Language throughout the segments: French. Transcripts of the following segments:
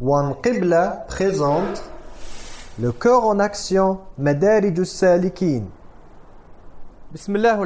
One Qibla présente le cœur en action Madarij salikin Bismillah,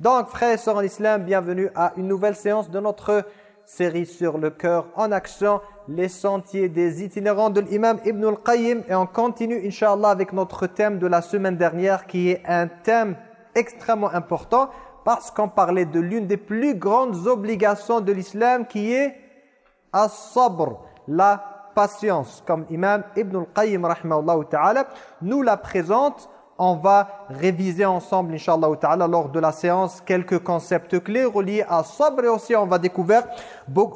Donc frères et sœurs en islam, bienvenue à une nouvelle séance de notre série sur le cœur en action, les sentiers des itinérants de l'imam Ibn al-Qayyim. Et on continue, Inch'Allah, avec notre thème de la semaine dernière, qui est un thème extrêmement important, parce qu'on parlait de l'une des plus grandes obligations de l'islam, qui est as-sabr, la patience. Comme imam Ibn al-Qayyim, ta'ala, nous la présente on va réviser ensemble, Inch'Allah ta'ala, lors de la séance, quelques concepts clés reliés à Sabr et aussi on va découvrir,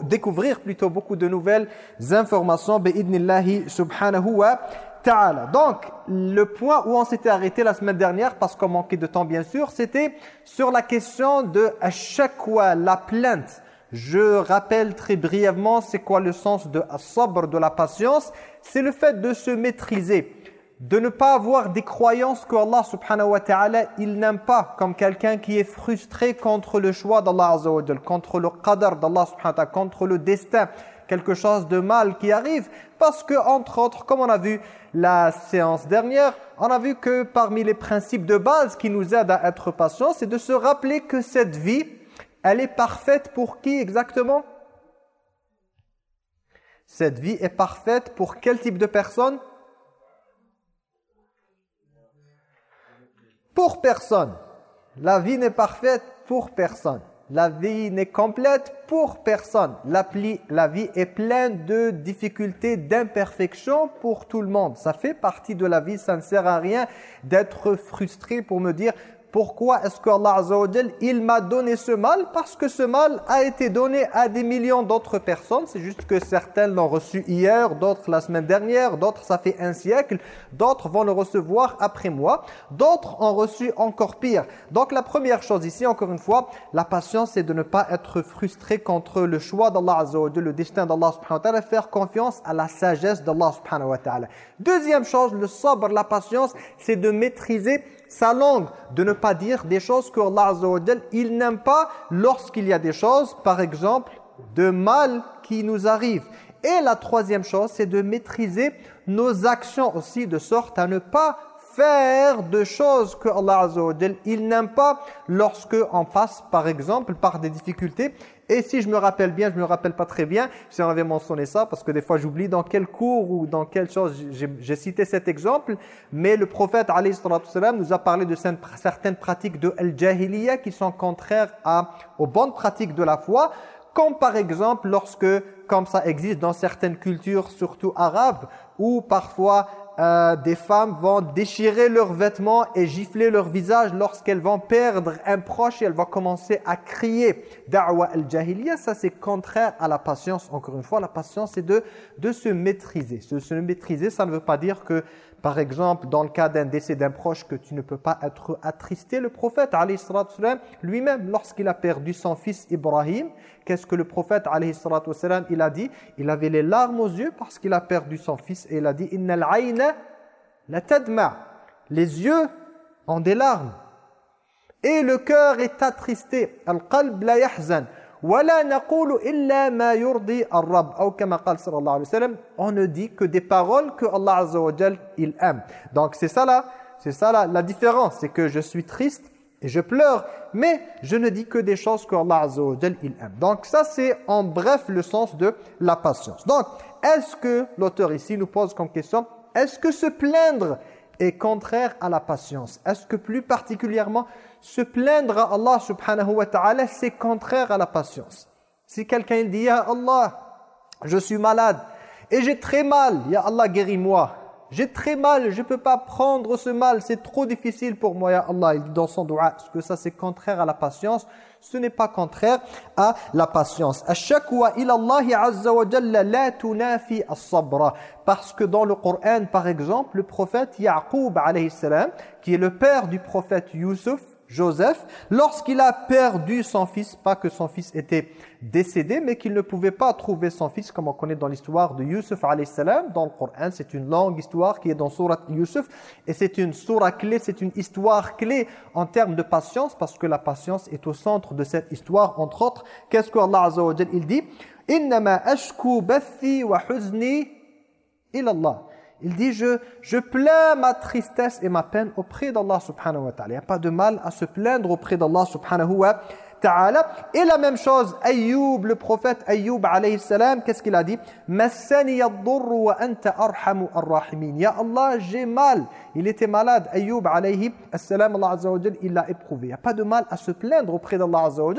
découvrir plutôt beaucoup de nouvelles informations, bi'idnillahi subhanahu wa ta'ala. Donc, le point où on s'était arrêté la semaine dernière, parce qu'on manquait de temps bien sûr, c'était sur la question de à chaque fois la plainte. Je rappelle très brièvement c'est quoi le sens de sabr, de la patience. C'est le fait de se maîtriser de ne pas avoir des croyances que Allah subhanahu wa ta'ala il n'aime pas comme quelqu'un qui est frustré contre le choix d'Allah azza wa contre le qadar d'Allah subhanahu wa ta'ala contre le destin. Quelque chose de mal qui arrive parce que entre autres comme on a vu la séance dernière on a vu que parmi les principes de base qui nous aident à être patients c'est de se rappeler que cette vie elle est parfaite pour qui exactement? Cette vie est parfaite pour quel type de personne? Pour personne. La vie n'est parfaite pour personne. La vie n'est complète pour personne. La, vie est pleine de difficultés, d'imperfections pour tout le monde. Ça fait partie de la vie, ça ne sert à rien d'être frustré pour me dire pourquoi est-ce que Allah Azza il m'a donné ce mal? Parce que ce mal a été donné à des millions d'autres personnes. C'est juste que certaines l'ont reçu hier, d'autres la semaine dernière, d'autres ça fait un siècle, d'autres vont le recevoir après moi, d'autres ont reçu encore pire. Donc la première chose ici, encore une fois, la patience c'est de ne pas être frustré contre le choix d'Allah Azza le destin d'Allah subhanahu wa ta'ala, faire confiance à la sagesse d'Allah subhanahu wa ta'ala. Deuxième chose, le sabre, la patience, c'est de maîtriser sa langue, de ne pas dire des choses que Allah il n'aime pas lorsqu'il y a des choses, par exemple, de mal qui nous arrivent. Et la troisième chose, c'est de maîtriser nos actions aussi, de sorte à ne pas faire de choses que Allah il n'aime pas lorsque on passe, par exemple, par des difficultés et si je me rappelle bien, je me rappelle pas très bien, si on avait mentionné ça, parce que des fois j'oublie dans quel cours ou dans quelle chose j'ai cité cet exemple, mais le prophète nous a parlé de certaines pratiques de al-jahiliya qui sont contraires aux bonnes pratiques de la foi, comme par exemple lorsque, comme ça existe dans certaines cultures, surtout arabes, où parfois euh, des femmes vont déchirer leurs vêtements et gifler leur visage lorsqu'elles vont perdre un proche et elles vont commencer à crier. Da'wa al-jahiliya, ça c'est contraire à la patience. Encore une fois, la patience c'est de, de se maîtriser. Se, se maîtriser, ça ne veut pas dire que par exemple, dans le cas d'un décès d'un proche que tu ne peux pas être attristé, le prophète lui-même, lorsqu'il a perdu son fils Ibrahim, qu'est-ce que le prophète il a dit? Il avait les larmes aux yeux parce qu'il a perdu son fils et il a dit « Innal ayna la tadma » Les yeux ont des larmes. Et le cœur est attristé. « Al-qalb la yahzan » on ne dit que des paroles que Allah Azza wa il aime. Donc c'est ça là c'est ça là la différence c'est que je suis triste et je pleure mais je ne dis que des choses que Allah Azza wa il aime. Donc ça c'est en bref le sens de la patience. Donc est-ce que l'auteur ici nous pose comme question est-ce que se plaindre est contraire à la patience? Est-ce que plus particulièrement se plaindre à Allah subhanahu wa ta'ala, c'est contraire à la patience. Si quelqu'un dit, Ya Allah, je suis malade et j'ai très mal, Ya Allah, guéris-moi. J'ai très mal, je ne peux pas prendre ce mal, c'est trop difficile pour moi, Ya Allah. Il dit dans son doigt, est-ce que ça c'est contraire à la patience Ce n'est pas contraire à la patience. Parce que dans le Coran, par exemple, le prophète Yaqub, qui est le père du prophète Yusuf, Joseph, lorsqu'il a perdu son fils, pas que son fils était décédé, mais qu'il ne pouvait pas trouver son fils, comme on connaît dans l'histoire de Yusuf salam dans le Coran. C'est une longue histoire qui est dans Surat Yusuf, et c'est une surah clé, c'est une histoire clé en termes de patience, parce que la patience est au centre de cette histoire, entre autres. Qu'est-ce que Allah Azza wa il dit « Innama ashku bathi wa huzni ilallah » Il dit, je, je plains ma tristesse et ma peine auprès d'Allah subhanahu wa ta'ala. Il n'y a pas de mal à se plaindre auprès d'Allah subhanahu wa ta'ala. Et la même chose, Ayyub, le prophète Ayyub alayhi salam, qu'est-ce qu'il a dit? Wa anta arhamu ar-rahimin. Ya Allah, j'ai mal. Il était malade. Ayyub alayhi salam, Allah azza il l'a éprouvé. Il n'y a pas de mal à se plaindre auprès d'Allah azza wa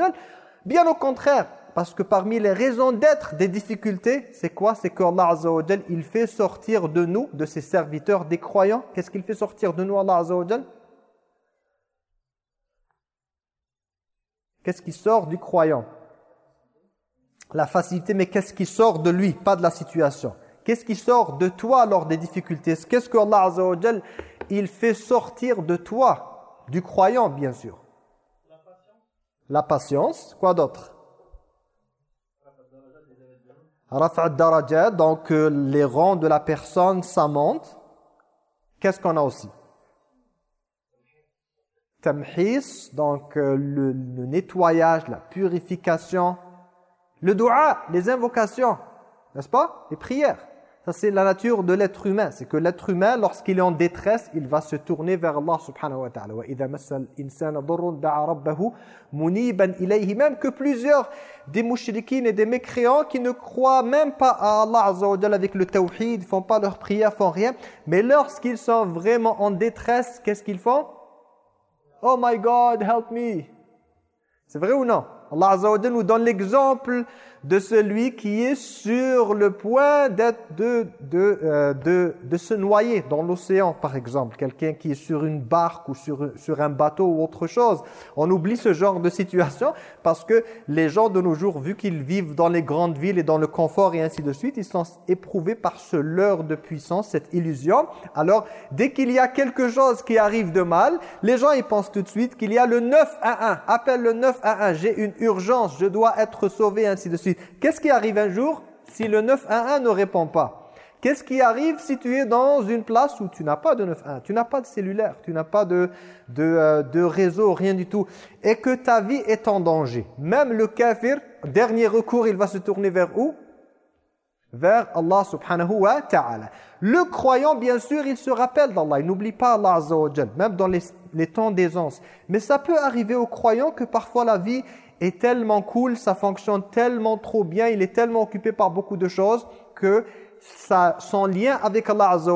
Bien au contraire, parce que parmi les raisons d'être des difficultés, c'est quoi? C'est qu'Allah Azza il fait sortir de nous, de ses serviteurs, des croyants. Qu'est-ce qu'il fait sortir de nous, Allah Azza Qu'est-ce qui sort du croyant? La facilité, mais qu'est-ce qui sort de lui, pas de la situation? Qu'est-ce qui sort de toi lors des difficultés? Qu'est-ce que Allah Azza il fait sortir de toi, du croyant bien sûr? La patience. La patience, quoi d'autre? Raf'a darajat, donc euh, les rangs de la personne, ça monte. Qu'est-ce qu'on a aussi? Tamhis, donc euh, le, le nettoyage, la purification. Le dua, les invocations, n'est-ce pas? Les prières. Ça, c'est la nature de l'être humain. C'est que l'être humain, lorsqu'il est en détresse, il va se tourner vers Allah subhanahu wa ta'ala. Même que plusieurs des mouchriquines et des mécréants qui ne croient même pas à Allah avec le tawhid, font pas leur prière, font rien. Mais lorsqu'ils sont vraiment en détresse, qu'est-ce qu'ils font? Oh my God, help me. C'est vrai ou non? Allah nous donne l'exemple de celui qui est sur le point d'être de, de, euh, de, de, se noyer dans l'océan, par exemple. Quelqu'un qui est sur une barque ou sur, sur un bateau ou autre chose. On oublie ce genre de situation parce que les gens de nos jours, vu qu'ils vivent dans les grandes villes et dans le confort et ainsi de suite, ils sont éprouvés par ce leurre de puissance, cette illusion. Alors, dès qu'il y a quelque chose qui arrive de mal, les gens ils pensent tout de suite qu'il y a le 9 à 1. Appelle le 9 à 1, j'ai une urgence, je dois être sauvé, ainsi de suite. Qu'est-ce qui arrive un jour si le 911 ne répond pas? Qu'est-ce qui arrive si tu es dans une place où tu n'as pas de 911, tu n'as pas de cellulaire, tu n'as pas de, euh, de, réseau, rien du tout, et que ta vie est en danger. Même le kafir, dernier recours, il va se tourner vers où? Vers Allah subhanahu wa ta'ala. Le croyant, bien sûr, il se rappelle d'Allah, il n'oublie pas Allah azza même dans les, temps d'aisance. Mais ça peut arriver au croyant que parfois la vie est tellement cool, ça fonctionne tellement trop bien, il est tellement occupé par beaucoup de choses que ça, son lien avec Allah Azza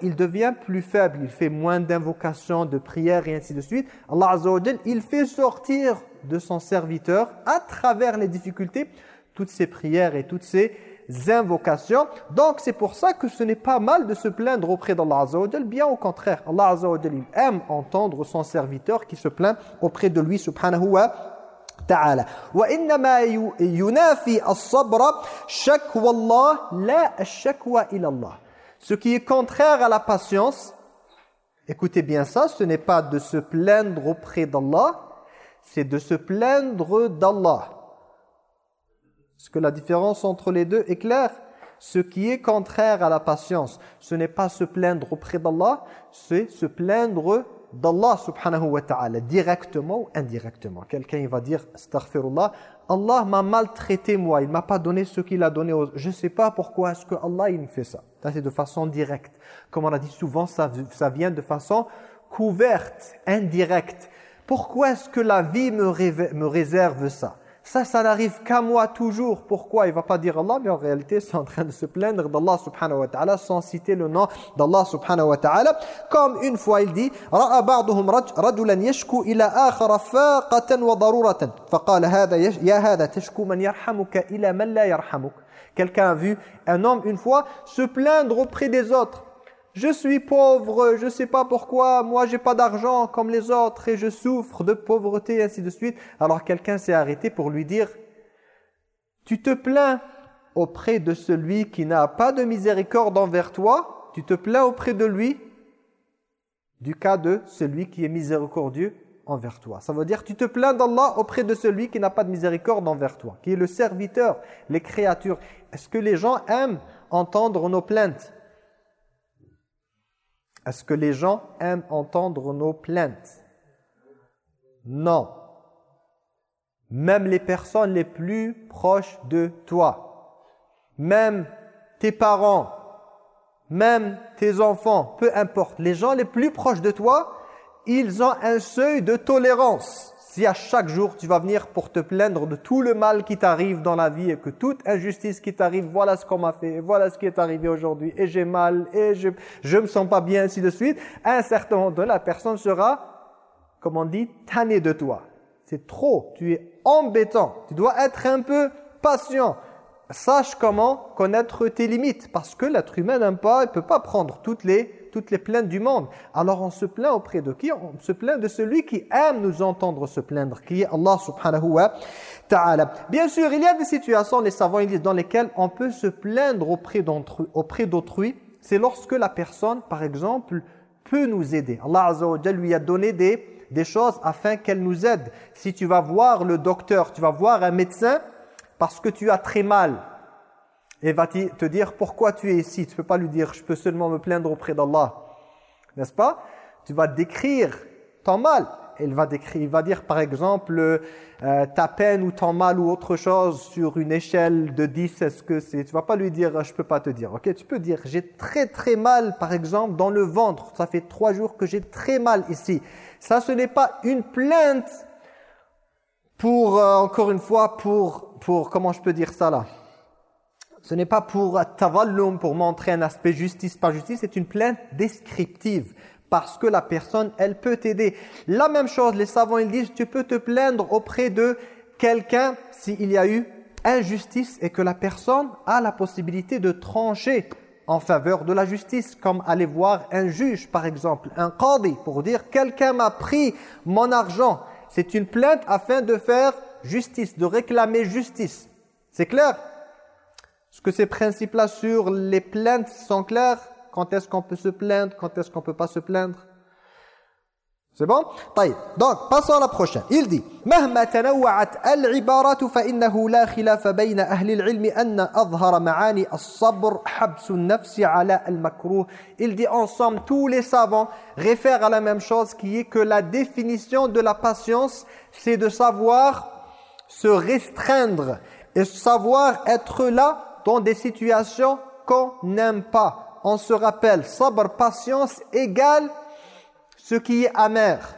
il devient plus faible, il fait moins d'invocations, de prières et ainsi de suite. Allah Azza il fait sortir de son serviteur à travers les difficultés toutes ces prières et toutes ces invocations. Donc c'est pour ça que ce n'est pas mal de se plaindre auprès d'Allah Azza wa bien au contraire. Allah Azza wa il aime entendre son serviteur qui se plaint auprès de lui subhanahu wa تعالى وإنما ينافي الصبر شكوى الله لا الشكوى إلى الله ce qui est contraire à la patience écoutez bien ça ce n'est pas de se plaindre auprès d'Allah c'est de se plaindre d'Allah est-ce que la différence entre les deux est claire ce qui est contraire à la patience ce n'est pas se plaindre auprès d'Allah c'est se plaindre d'Allah subhanahu wa ta'ala, directement ou indirectement. Quelqu'un va dire, astaghfirullah, Allah m'a maltraité moi, il m'a pas donné ce qu'il a donné aux... Je sais pas pourquoi est-ce que Allah il me fait ça. Ça c'est de façon directe. Comme on a dit souvent, ça, vient de façon couverte, indirecte. Pourquoi est-ce que la vie me réserve ça? Ça, ça n'arrive qu'à moi toujours. Pourquoi? Il va pas dire Allah, mais en réalité, c'est en train de se plaindre d'Allah subhanahu wa ta'ala sans citer le nom d'Allah subhanahu wa ta'ala. Comme une fois, il dit « Ra'a ba'duhum yashku ila wa daruratan. Faqala hada ya hada tashku man yarhamuka ila man la yarhamuk. » Quelqu'un a vu un homme une fois se plaindre auprès des autres je suis pauvre, je ne sais pas pourquoi, moi j'ai pas d'argent comme les autres et je souffre de pauvreté et ainsi de suite. Alors quelqu'un s'est arrêté pour lui dire, tu te plains auprès de celui qui n'a pas de miséricorde envers toi, tu te plains auprès de lui? Du cas de celui qui est miséricordieux envers toi. Ça veut dire tu te plains d'Allah auprès de celui qui n'a pas de miséricorde envers toi, qui est le serviteur, les créatures. Est-ce que les gens aiment entendre nos plaintes? Est-ce que les gens aiment entendre nos plaintes. Non. Même les personnes les plus proches de toi, même tes parents, même tes enfants, peu importe, les gens les plus proches de toi, ils ont un seuil de tolérance. Si à chaque jour tu vas venir pour te plaindre de tout le mal qui t'arrive dans la vie et que toute injustice qui t'arrive, voilà ce qu'on m'a fait, voilà ce qui est arrivé aujourd'hui, et j'ai mal, et je je me sens pas bien, ainsi de suite, à un certain moment donné, la personne sera, comme on dit, tannée de toi. C'est trop, tu es embêtant, tu dois être un peu patient sache comment connaître tes limites. Parce que l'être humain n'aime pas, il ne peut pas prendre toutes les, toutes les plaintes du monde. Alors on se plaint auprès de qui? On se plaint de celui qui aime nous entendre se plaindre, qui est Allah subhanahu wa ta'ala. Bien sûr, il y a des situations, les savants disent, dans lesquelles on peut se plaindre auprès d'autrui. C'est lorsque la personne, par exemple, peut nous aider. Allah Azza lui a donné des, des choses afin qu'elle nous aide. Si tu vas voir le docteur, tu vas voir un médecin, parce que tu as très mal. Et va te dire pourquoi tu es ici. Tu ne peux pas lui dire je peux seulement me plaindre auprès d'Allah. N'est-ce pas? Tu vas décrire ton mal. Il va, décrire, il va dire par exemple euh, ta peine ou ton mal ou autre chose sur une échelle de 10. Est-ce que c'est Tu vas pas lui dire je peux pas te dire. Ok? Tu peux dire j'ai très très mal par exemple dans le ventre. Ça fait trois jours que j'ai très mal ici. Ça ce n'est pas une plainte pour, euh, encore une fois, pour, pour, comment je peux dire ça là? Ce n'est pas pour tavallum, pour montrer un aspect justice par justice, c'est une plainte descriptive. Parce que la personne, elle peut t'aider. La même chose, les savants, ils disent, tu peux te plaindre auprès de quelqu'un s'il y a eu injustice et que la personne a la possibilité de trancher en faveur de la justice, comme aller voir un juge, par exemple, un qadi, pour dire « quelqu'un m'a pris mon argent » c'est une plainte afin de faire justice, de réclamer justice. C'est clair? Est-ce que ces principes-là sur les plaintes sont clairs Quand est-ce qu'on peut se plaindre Quand est-ce qu'on ne peut pas se plaindre c'est bon Donc, passons à la prochaine. Il dit مهما تنوعت العبارات فإنه لا خلاف بين أهل العلم أن أظهر معاني الصبر حبس النفس على المكروه. Il dit ensemble, tous les savants réfèrent à la même chose qui est que la définition de la patience, c'est de savoir se restreindre et savoir être là dans des situations qu'on n'aime pas. On se rappelle, sabr, patience égale ce qui est amer.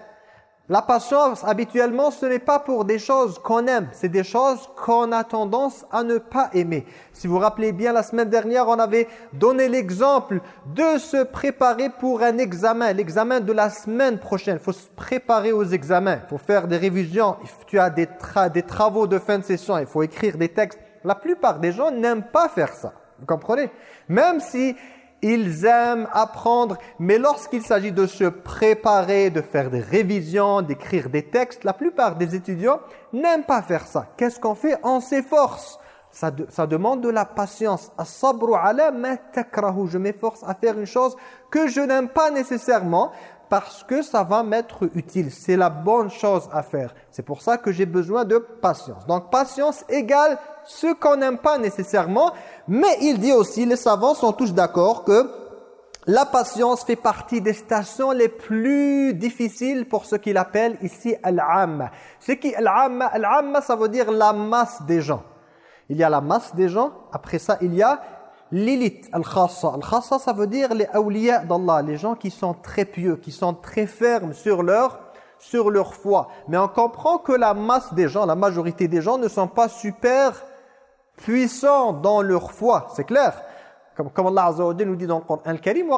La patience, habituellement, ce n'est pas pour des choses qu'on aime, c'est des choses qu'on a tendance à ne pas aimer. Si vous vous rappelez bien, la semaine dernière, on avait donné l'exemple de se préparer pour un examen, l'examen de la semaine prochaine. Il faut se préparer aux examens, il faut faire des révisions, tu as des, des travaux de fin de session, il faut écrire des textes. La plupart des gens n'aiment pas faire ça, vous comprenez? Même si ils aiment apprendre, mais lorsqu'il s'agit de se préparer, de faire des révisions, d'écrire des textes, la plupart des étudiants n'aiment pas faire ça. Qu'est-ce qu'on fait? On s'efforce. Ça, ça, demande de la patience. Je m'efforce à faire une chose que je n'aime pas nécessairement parce que ça va m'être utile. C'est la bonne chose à faire. C'est pour ça que j'ai besoin de patience. Donc patience égale ce qu'on n'aime pas nécessairement. Mais il dit aussi, les savants sont tous d'accord que la patience fait partie des stations les plus difficiles pour ce qu'il appelle ici al-amma. Ce qui al-amma, al-amma ça veut dire la masse des gens. Il y a la masse des gens, après ça il y a l'élite, al-khassa. Al-khassa, ça veut dire les awliya d'Allah, les gens qui sont très pieux, qui sont très fermes sur leur, sur leur foi. Mais on comprend que la masse des gens, la majorité des gens ne sont pas super puissants dans leur foi. C'est clair comme, comme Allah Azza nous dit dans le Coran Al-Karim.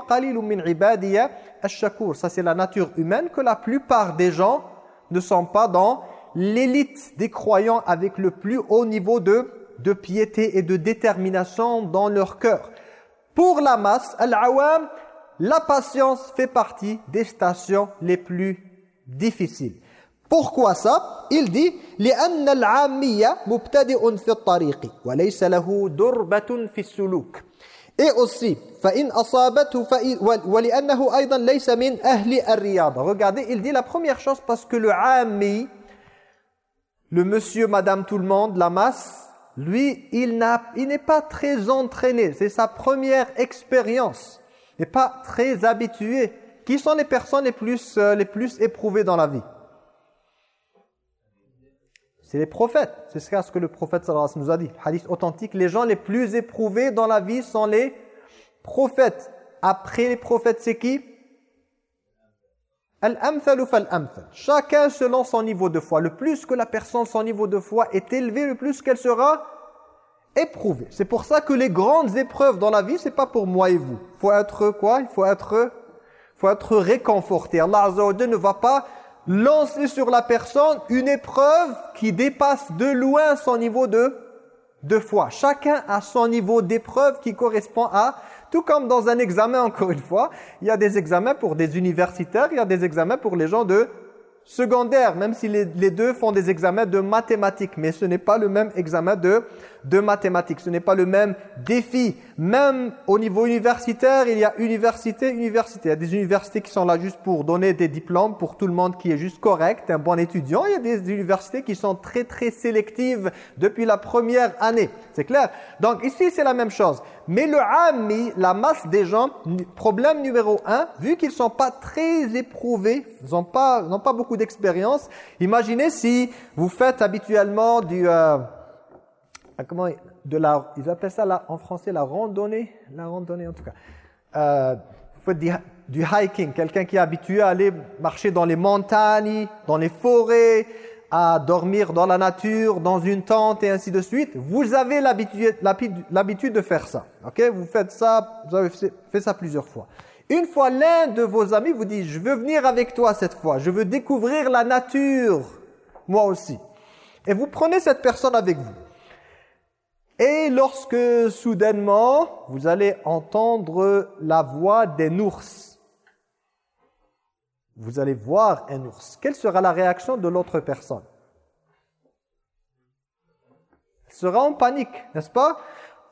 Ça c'est la nature humaine que la plupart des gens ne sont pas dans l'élite des croyants avec le plus haut niveau de de piété et de détermination dans leur cœur. Pour la masse, al-awam, la patience fait partie des stations les plus difficiles. Pourquoi ça Il dit لأن العامية مبتدئ في الطريق وليس له دربة في السلوك. Et aussi, Regardez, il dit la première chose parce que le ami, le monsieur, madame, tout le monde, la masse, lui, il n'est pas très entraîné. C'est sa première expérience. Il n'est pas très habitué. Qui sont les personnes les plus, euh, les plus éprouvées dans la vie c'est les prophètes. C'est ce que le prophète sallallahu nous a dit. Hadith authentique. Les gens les plus éprouvés dans la vie sont les prophètes. Après les prophètes, c'est qui? Al-amthalu fal-amthal? Chacun selon son niveau de foi. Le plus que la personne, son niveau de foi est élevé, le plus qu'elle sera éprouvée. C'est pour ça que les grandes épreuves dans la vie, c'est pas pour moi et vous. Il faut être quoi? Il faut être, faut être réconforté. Allah Azza wa ne va pas lancer sur la personne une épreuve qui dépasse de loin son niveau de, de foi. Chacun a son niveau d'épreuve qui correspond à tout comme dans un examen, encore une fois, il y a des examens pour des universitaires, il y a des examens pour les gens de secondaire, même si les, deux font des examens de mathématiques. Mais ce n'est pas le même examen de, de mathématiques. Ce n'est pas le même défi. Même au niveau universitaire, il y a université, université. Il y a des universités qui sont là juste pour donner des diplômes pour tout le monde qui est juste correct, un bon étudiant. Il y a des universités qui sont très très sélectives depuis la première année. C'est clair? Donc ici, c'est la même chose. Mais le ami, la masse des gens, problème numéro un, vu qu'ils sont pas très éprouvés, ils n'ont pas, pas beaucoup d'expérience, imaginez si vous faites habituellement du... Euh, comment de la, ils appellent ça là, en français la randonnée, la randonnée en tout cas. Euh, du, du hiking, quelqu'un qui est habitué à aller marcher dans les montagnes, dans les forêts, à dormir dans la nature, dans une tente et ainsi de suite, vous avez l'habitude de faire ça. Ok? Vous faites ça, vous avez fait ça plusieurs fois. Une fois l'un de vos amis vous dit « Je veux venir avec toi cette fois, je veux découvrir la nature, moi aussi. » Et vous prenez cette personne avec vous. Et lorsque soudainement, vous allez entendre la voix d'un ours vous allez voir un ours. Quelle sera la réaction de l'autre personne? Elle sera en panique, n'est-ce pas?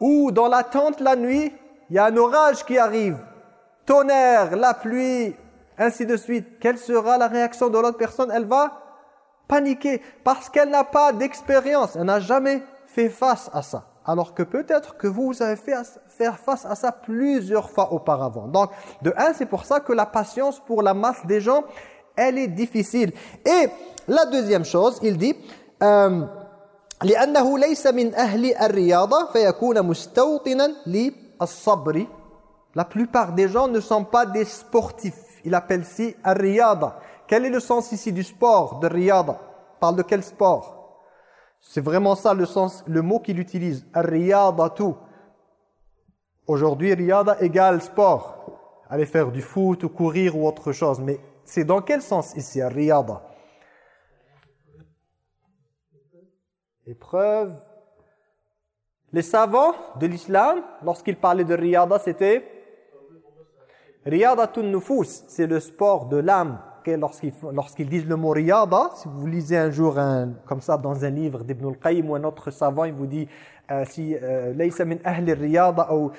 Ou dans la tente la nuit, il y a un orage qui arrive, tonnerre, la pluie, ainsi de suite. Quelle sera la réaction de l'autre personne? Elle va paniquer parce qu'elle n'a pas d'expérience, elle n'a jamais fait face à ça alors que peut-être que vous avez fait faire face à ça plusieurs fois auparavant. Donc, de un, c'est pour ça que la patience pour la masse des gens, elle est difficile. Et la deuxième chose, il dit... Euh, لأنه ليس من أهل الرياضة فيكون مستوطنا للصبر La plupart des gens ne sont pas des sportifs. Il appelle ici الرياضة. Quel est le sens ici du sport, de riyada Parle de quel sport C'est vraiment ça le sens, le mot qu'il utilise. Riyadatu. Aujourd'hui, riyada égale sport. Aller faire du foot ou courir ou autre chose. Mais c'est dans quel sens ici, riyada Épreuve. Les savants de l'islam, lorsqu'ils parlaient de riyada, c'était Riyadatun nufus, c'est le sport de l'âme lorsqu'ils disent le mot riyada, si vous lisez un jour un, comme ça dans un livre d'Ibn al-Qayyim ou un autre savant, il vous dit si euh, min ahli riyada ou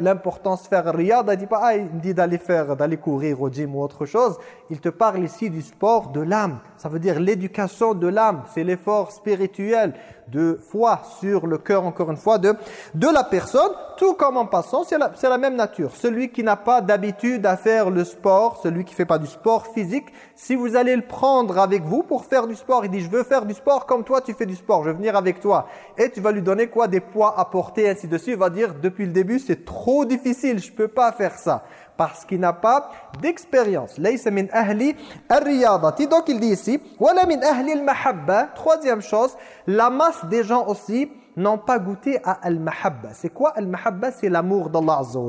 l'importance de faire riyada, dit pas ah, il dit d'aller faire d'aller courir au gym ou autre chose, il te parle ici du sport de l'âme. Ça veut dire l'éducation de l'âme, c'est l'effort spirituel de foi sur le cœur encore une fois de de la personne, tout comme en passant, c'est la, la même nature. Celui qui n'a pas d'habitude à faire le sport, celui qui fait pas du sport physique, si vous allez le prendre avec vous pour faire du sport, il dit je veux faire du sport comme toi tu fais du sport, je veux venir avec toi et tu vas lui donner quoi? Des poids à porter, ainsi de suite. Il va dire, depuis le début, c'est trop difficile, je peux pas faire ça. Parce qu'il n'a pas d'expérience. Donc il dit ici, Troisième chose, la masse des gens aussi n'ont pas goûté à al-mahabba. C'est quoi al-mahabba? C'est l'amour d'Allah Azza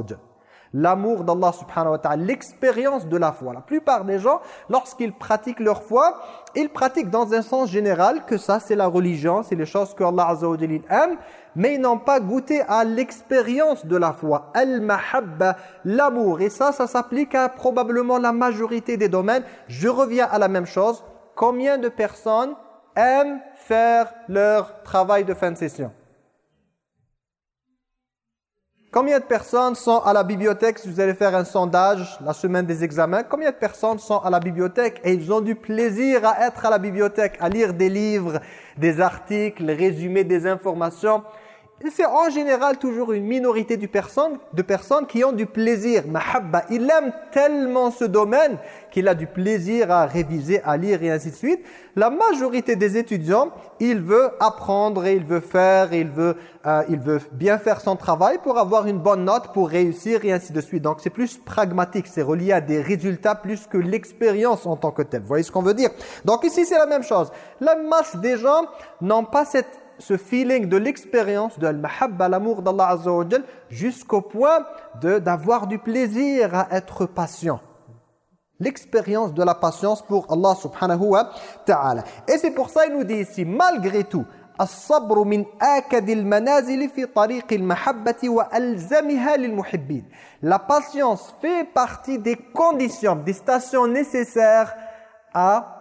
l'amour d'Allah subhanahu wa ta'ala, l'expérience de la foi. La plupart des gens, lorsqu'ils pratiquent leur foi, ils pratiquent dans un sens général que ça c'est la religion, c'est les choses que Allah azza wa aime, mais ils n'ont pas goûté à l'expérience de la foi, al-mahabba, l'amour. Et ça, ça s'applique à probablement la majorité des domaines. Je reviens à la même chose. Combien de personnes aiment faire leur travail de fin de session? Combien de personnes sont à la bibliothèque, si vous allez faire un sondage la semaine des examens, combien de personnes sont à la bibliothèque et ils ont du plaisir à être à la bibliothèque, à lire des livres, des articles, résumer des informations? C'est en général toujours une minorité de personnes, de personnes qui ont du plaisir. Mahabba, il aime tellement ce domaine qu'il a du plaisir à réviser, à lire et ainsi de suite. La majorité des étudiants, il veut apprendre et il veut faire, il veut, euh, il veut bien faire son travail pour avoir une bonne note, pour réussir et ainsi de suite. Donc c'est plus pragmatique, c'est relié à des résultats plus que l'expérience en tant que telle. Vous voyez ce qu'on veut dire? Donc ici c'est la même chose. La masse des gens n'ont pas cette ce feeling de l'expérience de al-mahabba, l'amour d'Allah Azza wa jusqu'au point d'avoir du plaisir à être patient. L'expérience de la patience pour Allah subhanahu wa ta'ala. Et c'est pour ça il nous dit ici, malgré tout, الصبر من آكد المنازل في طريق المحبة وألزمها للمحبين. La patience fait partie des conditions, des stations nécessaires à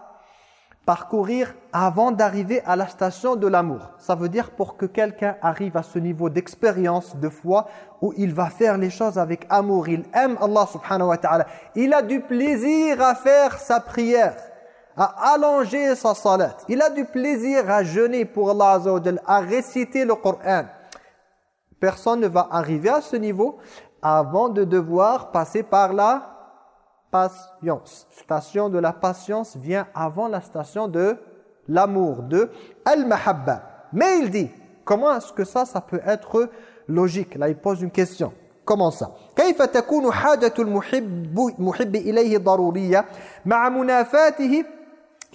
parcourir avant d'arriver à la station de l'amour. Ça veut dire pour que quelqu'un arrive à ce niveau d'expérience, de foi, où il va faire les choses avec amour. Il aime Allah subhanahu wa ta'ala. Il a du plaisir à faire sa prière, à allonger sa salat. Il a du plaisir à jeûner pour Allah azza à réciter le Coran. Personne ne va arriver à ce niveau avant de devoir passer par là patience. Station de la patience vient avant la station de l'amour, de al-mahabba. Mais il dit, comment est-ce que ça, ça peut être logique Là, il pose une question. Comment ça كيف تكون حاجة المحب, المحب إليه ضرورية مع منافاته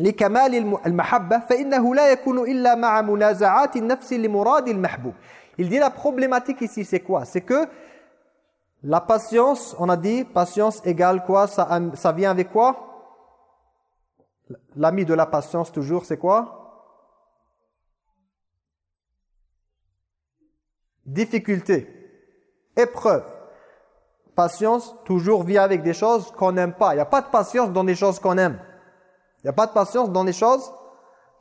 لكمال المحبة فإنه لا يكون إلا مع منازعات النفس لمراد المحبوب Il dit la problématique ici c'est quoi C'est que la patience, on a dit, patience égale quoi? Ça, ça vient avec quoi? L'ami de la patience toujours, c'est quoi? Difficulté, épreuve. Patience toujours vient avec des choses qu'on n'aime pas. Il n'y a pas de patience dans des choses qu'on aime. Il n'y a pas de patience dans des choses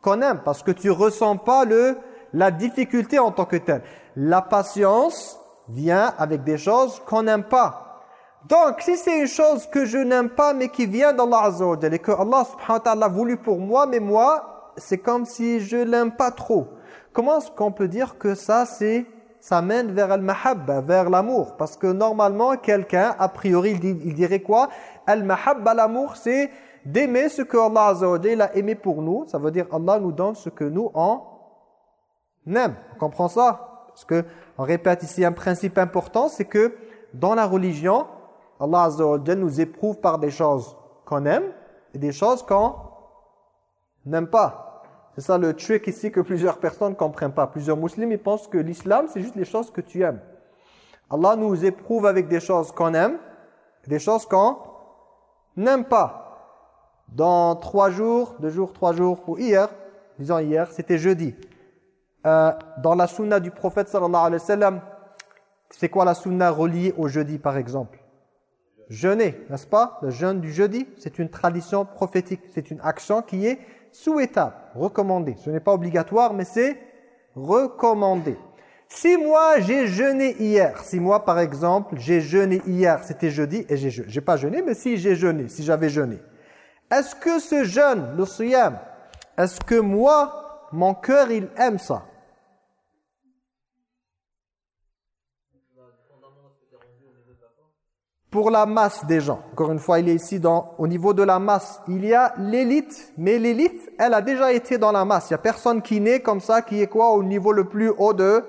qu'on aime parce que tu ressens pas le, la difficulté en tant que telle. La patience, vient avec des choses qu'on n'aime pas. Donc, si c'est une chose que je n'aime pas, mais qui vient d'Allah Azza wa et que Allah subhanahu wa ta'ala a voulu pour moi, mais moi, c'est comme si je l'aime pas trop. Comment est-ce qu'on peut dire que ça, c'est ça mène vers al-mahabba, vers l'amour? Parce que normalement, quelqu'un, a priori, il, dirait quoi? Al-mahabba, l'amour, c'est d'aimer ce que Allah Azza wa a aimé pour nous. Ça veut dire Allah nous donne ce que nous en aime. On comprend ça? Parce que on répète ici un principe important, c'est que dans la religion, Allah Azza wa nous éprouve par des choses qu'on aime et des choses qu'on n'aime pas. C'est ça le truc ici que plusieurs personnes ne comprennent pas. Plusieurs musulmans ils pensent que l'islam, c'est juste les choses que tu aimes. Allah nous éprouve avec des choses qu'on aime et des choses qu'on n'aime pas. Dans trois jours, deux jours, trois jours, ou hier, disons hier, c'était jeudi. Euh, dans la sunna du prophète sallallahu alayhi wa sallam, c'est quoi la sunna reliée au jeudi par exemple? Jeûner, n'est-ce pas? Le jeûne du jeudi, c'est une tradition prophétique, c'est une action qui est souhaitable, recommandée. Ce n'est pas obligatoire, mais c'est recommandé. Si moi j'ai jeûné hier, si moi par exemple j'ai jeûné hier, c'était jeudi et j'ai j'ai pas jeûné, mais si j'ai jeûné, si j'avais jeûné, est-ce que ce jeûne, le siyam, est-ce que moi, mon cœur il aime ça? Pour la masse des gens. Encore une fois, il est ici dans, au niveau de la masse. Il y a l'élite, mais l'élite, elle a déjà été dans la masse. Il n'y a personne qui naît comme ça, qui est quoi au niveau le plus haut de,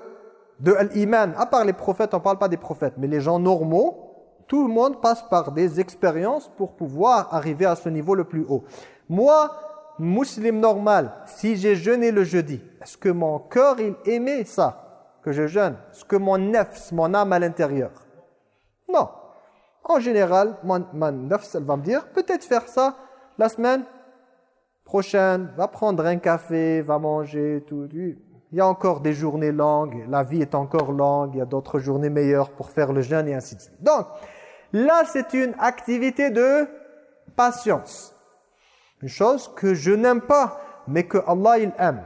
de l'iman. À part les prophètes, on ne parle pas des prophètes, mais les gens normaux, tout le monde passe par des expériences pour pouvoir arriver à ce niveau le plus haut. Moi, musulman normal, si j'ai jeûné le jeudi, est-ce que mon cœur, il aimait ça, que je jeûne Est-ce que mon nefs, mon âme à l'intérieur Non. En général, mon, nefs, elle va me dire, peut-être faire ça la semaine prochaine, va prendre un café, va manger, tout. Il y a encore des journées longues, la vie est encore longue, il y a d'autres journées meilleures pour faire le jeûne et ainsi de suite. Donc, là, c'est une activité de patience. Une chose que je n'aime pas, mais que Allah, il aime.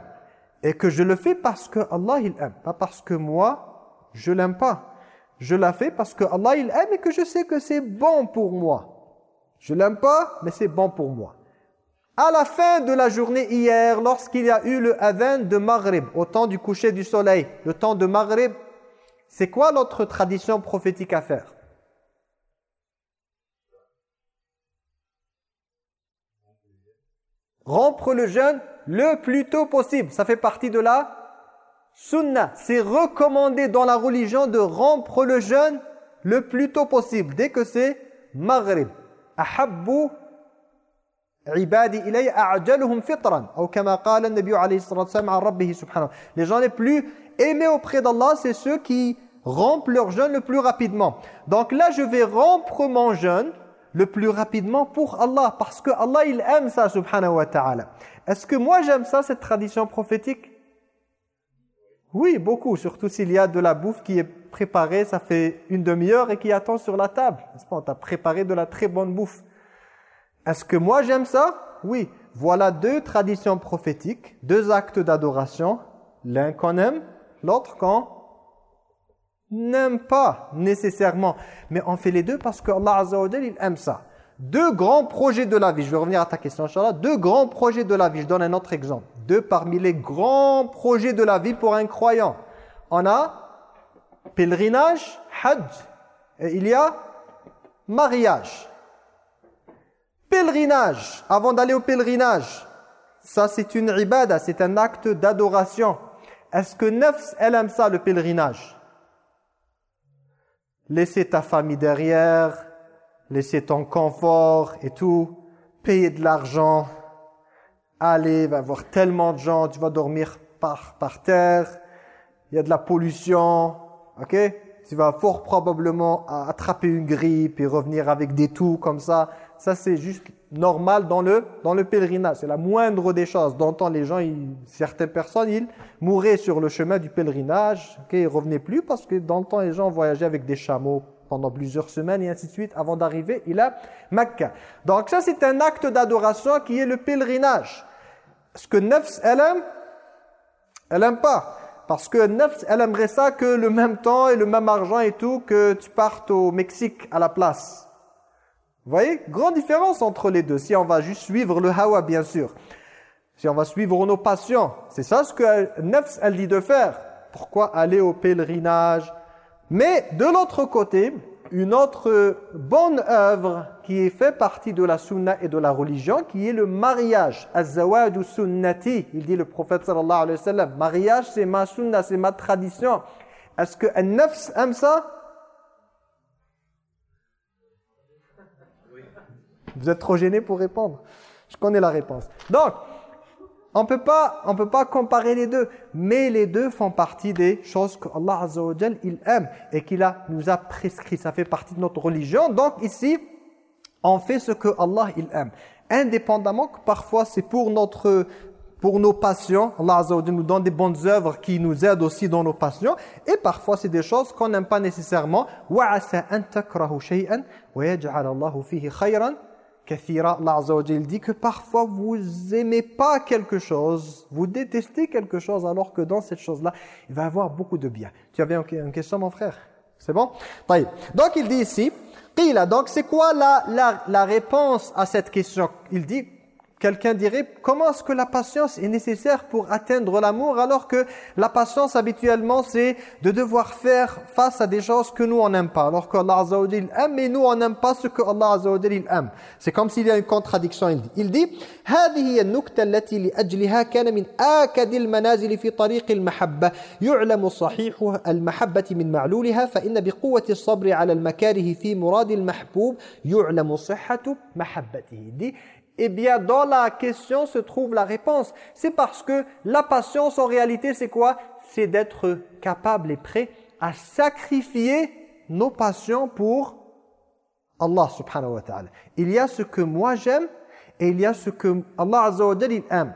Et que je le fais parce que Allah, il aime, pas parce que moi, je l'aime pas. Je la fais parce que Allah il aime et que je sais que c'est bon pour moi. Je l'aime pas, mais c'est bon pour moi. À la fin de la journée hier, lorsqu'il y a eu le adhan de Maghrib, au temps du coucher du soleil, le temps de Maghrib, c'est quoi notre tradition prophétique à faire? Rompre le jeûne le plus tôt possible. Ça fait partie de la sunna. C'est recommandé dans la religion de rompre le jeûne le plus tôt possible. Dès que c'est Maghrib. Ahabbu les gens les plus aimés auprès d'Allah c'est ceux qui rompent leur jeûne le plus rapidement donc là je vais rompre mon jeûne le plus rapidement pour Allah parce que Allah il aime ça subhanahu wa ta'ala. Est-ce que moi j'aime ça cette tradition prophétique? Oui beaucoup surtout s'il y a de la bouffe qui est préparée ça fait une demi-heure et qui attend sur la table n'est-ce pas? On t'a préparé de la très bonne bouffe. Est-ce que moi j'aime ça? Oui. Voilà deux traditions prophétiques, deux actes d'adoration. L'un qu'on aime, l'autre qu'on n'aime pas nécessairement. Mais on fait les deux parce que Allah il aime ça. Deux grands projets de la vie. Je vais revenir à ta question, Inch'Allah. Deux grands projets de la vie. Je donne un autre exemple. Deux parmi les grands projets de la vie pour un croyant. On a pèlerinage, hajj. Et il y a mariage. Pèlerinage, avant d'aller au pèlerinage, ça c'est une ibada, c'est un acte d'adoration. Est-ce que Nefs, elle aime ça, le pèlerinage? Laisser ta famille derrière, laisser ton confort et tout, payer de l'argent, aller, va voir tellement de gens, tu vas dormir par, par terre, il y a de la pollution, ok? Tu vas fort probablement attraper une grippe et revenir avec des toux comme ça. Ça, c'est juste normal dans le, dans le pèlerinage. C'est la moindre des choses. D'antan, les gens, certaines personnes, ils mouraient sur le chemin du pèlerinage. Okay, ils ne revenaient plus parce que dans le temps, les gens voyageaient avec des chameaux pendant plusieurs semaines et ainsi de suite avant d'arriver il a Mecca. Donc ça, c'est un acte d'adoration qui est le pèlerinage. Ce que Nefs, elle aime, elle aime pas. Parce que Nefs, elle aimerait ça que le même temps et le même argent et tout, que tu partes au Mexique à la place. Vous voyez Grande différence entre les deux. Si on va juste suivre le hawa, bien sûr. Si on va suivre nos passions. C'est ça ce que Nefs, elle dit de faire. Pourquoi aller au pèlerinage? Mais de l'autre côté, une autre bonne œuvre qui fait partie de la sunna et de la religion, qui est le mariage. Az-zawaju sunnati. Il dit le prophète sallallahu alayhi wa sallam. Mariage, c'est ma sunna, c'est ma tradition. Est-ce que nefs aime ça? Vous êtes trop gêné pour répondre. Je connais la réponse. Donc, on peut pas, on peut pas comparer les deux, mais les deux font partie des choses que Allah Azza wa il aime et qu'il a nous a prescrit. Ça fait partie de notre religion. Donc ici, on fait ce que Allah il aime, indépendamment que parfois c'est pour notre pour nos passions, Allah nous donne des bonnes œuvres qui nous aident aussi dans nos passions et parfois c'est des choses qu'on n'aime pas nécessairement kathira, Allah dit que parfois vous aimez pas quelque chose, vous détestez quelque chose alors que dans cette chose-là, il va y avoir beaucoup de bien. Tu avais une question mon frère? C'est bon? Donc il dit ici, donc c'est quoi la, la, la réponse à cette question? Il dit Quelqu'un dirait, comment est-ce que la patience est nécessaire pour atteindre l'amour alors que la patience habituellement c'est de devoir faire face à des choses que nous on n'aime pas. Alors qu'Allah Azza wa aime mais nous on n'aime pas ce que Allah Azza wa aime. C'est comme s'il y a une contradiction. Il dit, il dit هذه هي النكتة التي لأجلها كان من آكد المنازل في طريق المحبة يعلم صحيح المحبة من معلولها فإن بقوة الصبر على المكاره في مراد المحبوب يعلم صحة محبته. eh bien, dans la question se trouve la réponse. C'est parce que la patience, en réalité, c'est quoi? C'est d'être capable et prêt à sacrifier nos passions pour Allah subhanahu wa ta'ala. Il y a ce que moi j'aime et il y a ce que Allah azza wa il aime.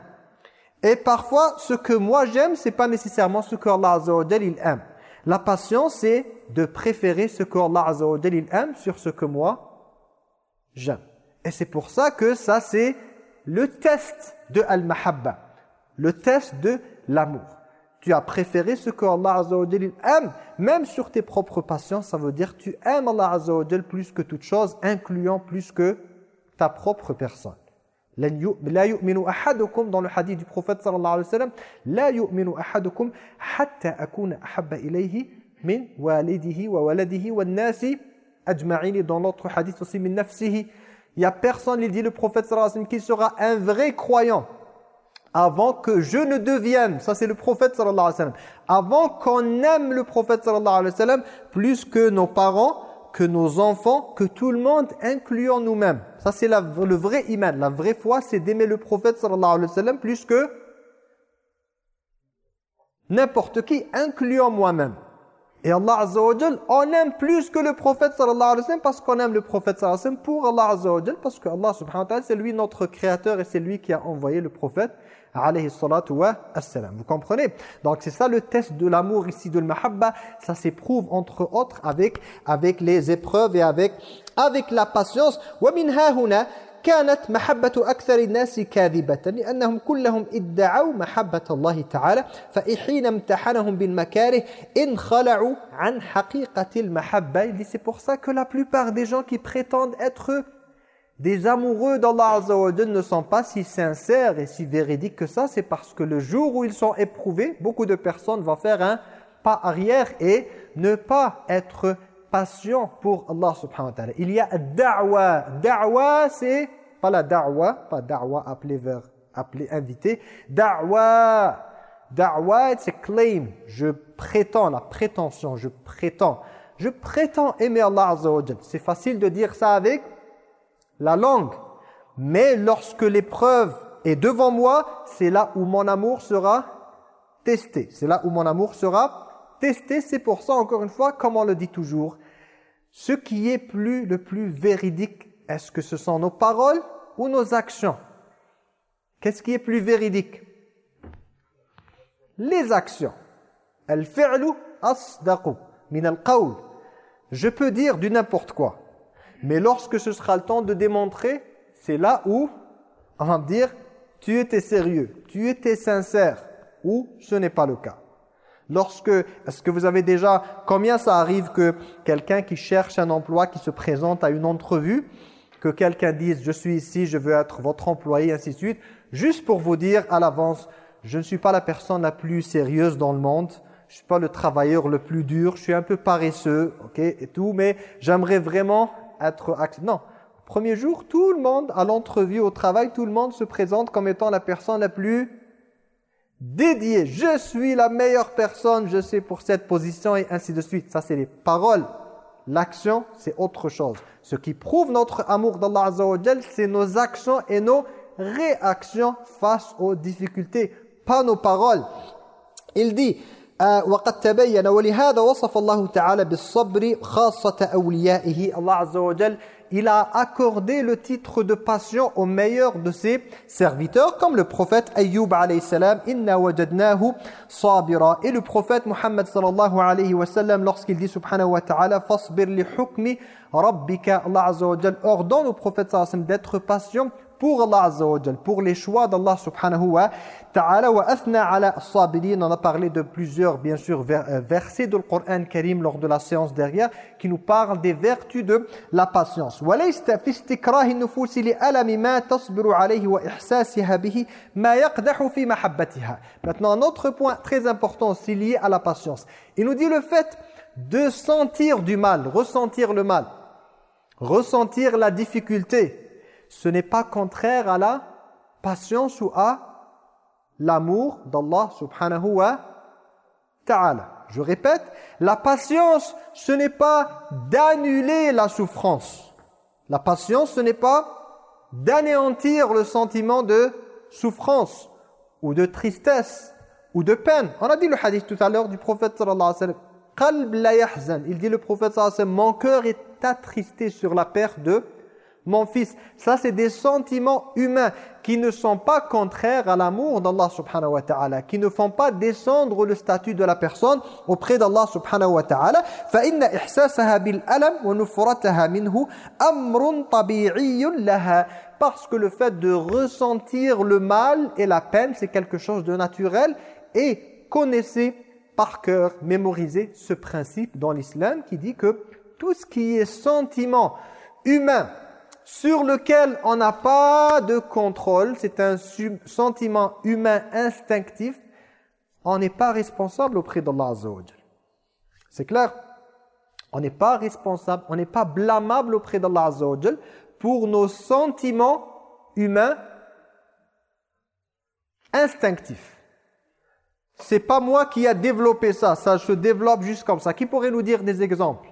Et parfois, ce que moi j'aime, c'est pas nécessairement ce que Allah azza wa il aime. La patience, c'est de préférer ce que Allah azza wa il aime sur ce que moi j'aime. Et c'est pour ça que ça, c'est le test de Al-Mahabba, le test de l'amour. Tu as préféré ce que Allah Azza wa aime, même sur tes propres passions, ça veut dire tu aimes Allah Azza wa plus que toute chose, incluant plus que ta propre personne. La yu'minu ahadukum dans le hadith du prophète sallallahu alayhi wa sallam, la yu'minu ahadukum hatta akuna ahabba ilayhi min walidihi wa waladihi wa nasi ajma'ini dans l'autre hadith aussi min nafsihi il y a personne il dit le prophète sallallahu qui sera un vrai croyant avant que je ne devienne, ça c'est le prophète sallallahu alayhi wa sallam, avant qu'on aime le prophète sallallahu alayhi wa sallam plus que nos parents, que nos enfants, que tout le monde, incluant nous-mêmes. Ça c'est le vrai iman, la vraie foi, c'est d'aimer le prophète sallallahu alayhi wa sallam plus que n'importe qui, incluant moi-même. Et Allah Azza on aime plus que le prophète sallallahu alayhi wa sallam parce qu'on aime le prophète sallallahu alayhi wa sallam pour Allah Azza parce que Allah subhanahu wa ta'ala c'est lui notre créateur et c'est lui qui a envoyé le prophète alayhi salatu wa assalam. Vous comprenez? Donc c'est ça le test de l'amour ici de mahabba, ça s'éprouve entre autres avec avec les épreuves et avec avec la patience. Wa كانت محبة أكثر الناس كاذبة لأنهم كلهم ادعوا محبة الله تعالى فحين امتحنهم بالمكاره انخلعوا عن حقيقة المحبة c'est pour ça que la plupart des gens qui prétendent être des amoureux d'Allah Azza ne sont pas si sincères et si véridiques que ça, c'est parce que le jour où ils sont éprouvés, beaucoup de personnes vont faire un pas arrière et ne pas être patient pour Allah subhanahu wa ta'ala. Il y a da'wa. Da'wa, c'est pas la da'wa, pas da'wa appelé vers, invité. Da'wa. Da'wa, c'est claim. Je prétends, la prétention, je prétends. Je prétends aimer Allah C'est facile de dire ça avec la langue. Mais lorsque l'épreuve est devant moi, c'est là où mon amour sera testé. C'est là où mon amour sera testé. C'est pour ça, encore une fois, comme on le dit toujours, ce qui est plus le plus véridique, est-ce que ce sont nos paroles ou nos actions? Qu'est-ce qui est plus véridique? Les actions. Je peux dire du n'importe quoi. Mais lorsque ce sera le temps de démontrer, c'est là où on va dire tu étais sérieux, tu étais sincère ou ce n'est pas le cas. Lorsque, est-ce que vous avez déjà, combien ça arrive que quelqu'un qui cherche un emploi, qui se présente à une entrevue, que quelqu'un dise je suis ici, je veux être votre employé, ainsi de suite, juste pour vous dire à l'avance, je ne suis pas la personne la plus sérieuse dans le monde, je suis pas le travailleur le plus dur, je suis un peu paresseux, ok, et tout, mais j'aimerais vraiment être... Non, premier jour, tout le monde, à l'entrevue, au travail, tout le monde se présente comme étant la personne la plus dédiée. Je suis la meilleure personne, je sais pour cette position et ainsi de suite. Ça, c'est les paroles. L'action, c'est autre chose. Ce qui prouve notre amour d'Allah Azza wa c'est nos actions et nos réactions face aux difficultés, pas nos paroles. Il dit وقد تبين ولهذا وصف الله تعالى بالصبر خاصة أوليائه الله عز وجل il a accordé le titre de passion au meilleur de ses serviteurs, comme le prophète Ayyub alayhi salam, inna wajadnahu sabira. Et le prophète Muhammad sallallahu alayhi wa sallam, lorsqu'il dit subhanahu wa ta'ala, fasbir li hukmi rabbika, Allah azza wa ordonne au prophète sallallahu alayhi wa d'être patient pour Allah Azza wa pour les choix d'Allah subhanahu wa ta'ala. Wa athna ala sabirin on a parlé de plusieurs bien sûr euh, versets du Coran Karim lors de la séance dernière qui nous parlent des vertus de la patience. Wa laysa fi istikrahi li alami ma tasbiru alayhi wa ihsasiha bihi ma yaqdahu fi mahabbatiha. Maintenant un autre point très important c'est lié à la patience. Il nous dit le fait de sentir du mal ressentir le mal ressentir la difficulté ce n'est pas contraire à la patience ou à l'amour d'Allah subhanahu wa ta'ala. Je répète, la patience, ce n'est pas d'annuler la souffrance. La patience, ce n'est pas d'anéantir le sentiment de souffrance ou de tristesse ou de peine. On a dit le hadith tout à l'heure du prophète sallallahu alayhi wa sallam. Il dit le prophète sallallahu alayhi wa sallam, mon cœur est attristé sur la perte de mon fils. Ça, c'est des sentiments humains qui ne sont pas contraires à l'amour d'Allah subhanahu wa ta'ala, qui ne font pas descendre le statut de la personne auprès d'Allah subhanahu wa ta'ala. فَإِنَّ إِحْسَاسَهَا بِالْأَلَمْ وَنُفْرَتَهَا مِنْهُ أَمْرٌ طَبِيعِيٌّ لَهَا Parce que le fait de ressentir le mal et la peine, c'est quelque chose de naturel et Et connaissez par cœur, mémorisez ce principe dans l'islam qui dit que tout ce qui est sentiment humain sur lequel on n'a pas de contrôle, c'est un sentiment humain instinctif, on n'est pas responsable auprès d'Allah Azza C'est clair? On n'est pas responsable, on n'est pas blâmable auprès d'Allah Azza pour nos sentiments humains instinctifs. C'est pas moi qui a développé ça, ça se développe juste comme ça. Qui pourrait nous dire des exemples?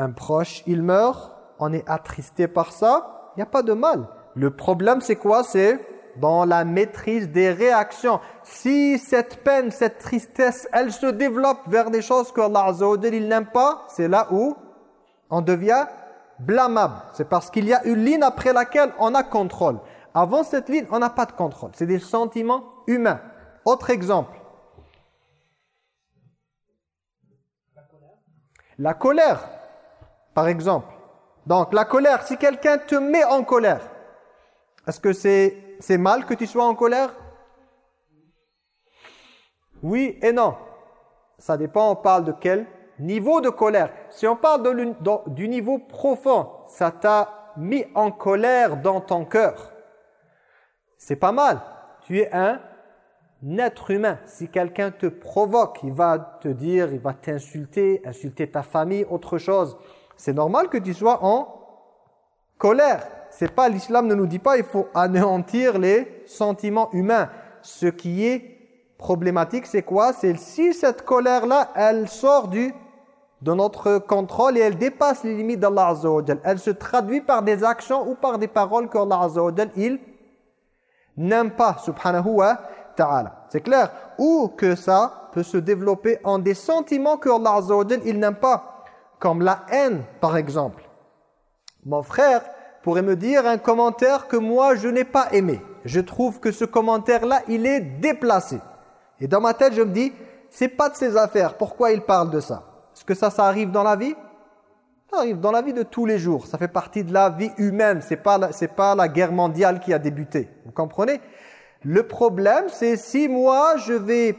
Un proche, il meurt, on est attristé par ça, il n'y a pas de mal. Le problème, c'est quoi? C'est dans la maîtrise des réactions. Si cette peine, cette tristesse, elle se développe vers des choses que Allah il n'aime pas, c'est là où on devient blâmable. C'est parce qu'il y a une ligne après laquelle on a contrôle. Avant cette ligne, on n'a pas de contrôle. C'est des sentiments humains. Autre exemple. La colère, par exemple. Donc, la colère, si quelqu'un te met en colère, est-ce que c'est c'est mal que tu sois en colère? Oui et non. Ça dépend, on parle de quel niveau de colère. Si on parle du niveau profond, ça t'a mis en colère dans ton cœur. C'est pas mal. Tu es un être humain. Si quelqu'un te provoque, il va te dire, il va t'insulter, insulter ta famille, autre chose. C'est normal que tu sois en colère c'est pas l'islam ne nous dit pas il faut anéantir les sentiments humains. Ce qui est problématique, c'est quoi? C'est si cette colère-là, elle sort du de notre contrôle et elle dépasse les limites d'Allah Azza Elle se traduit par des actions ou par des paroles qu'Allah Azza il n'aime pas, subhanahu wa ta'ala. C'est clair? Ou que ça peut se développer en des sentiments qu'Allah Azza il n'aime pas. Comme la haine, par exemple. Mon frère, pourrait me dire un commentaire que moi je n'ai pas aimé. Je trouve que ce commentaire-là, il est déplacé. Et dans ma tête, je me dis, c'est pas de ses affaires. Pourquoi il parle de ça? Est-ce que ça, ça arrive dans la vie? Ça arrive dans la vie de tous les jours. Ça fait partie de la vie humaine. C'est pas c'est pas la guerre mondiale qui a débuté. Vous comprenez? Le problème, c'est si moi je vais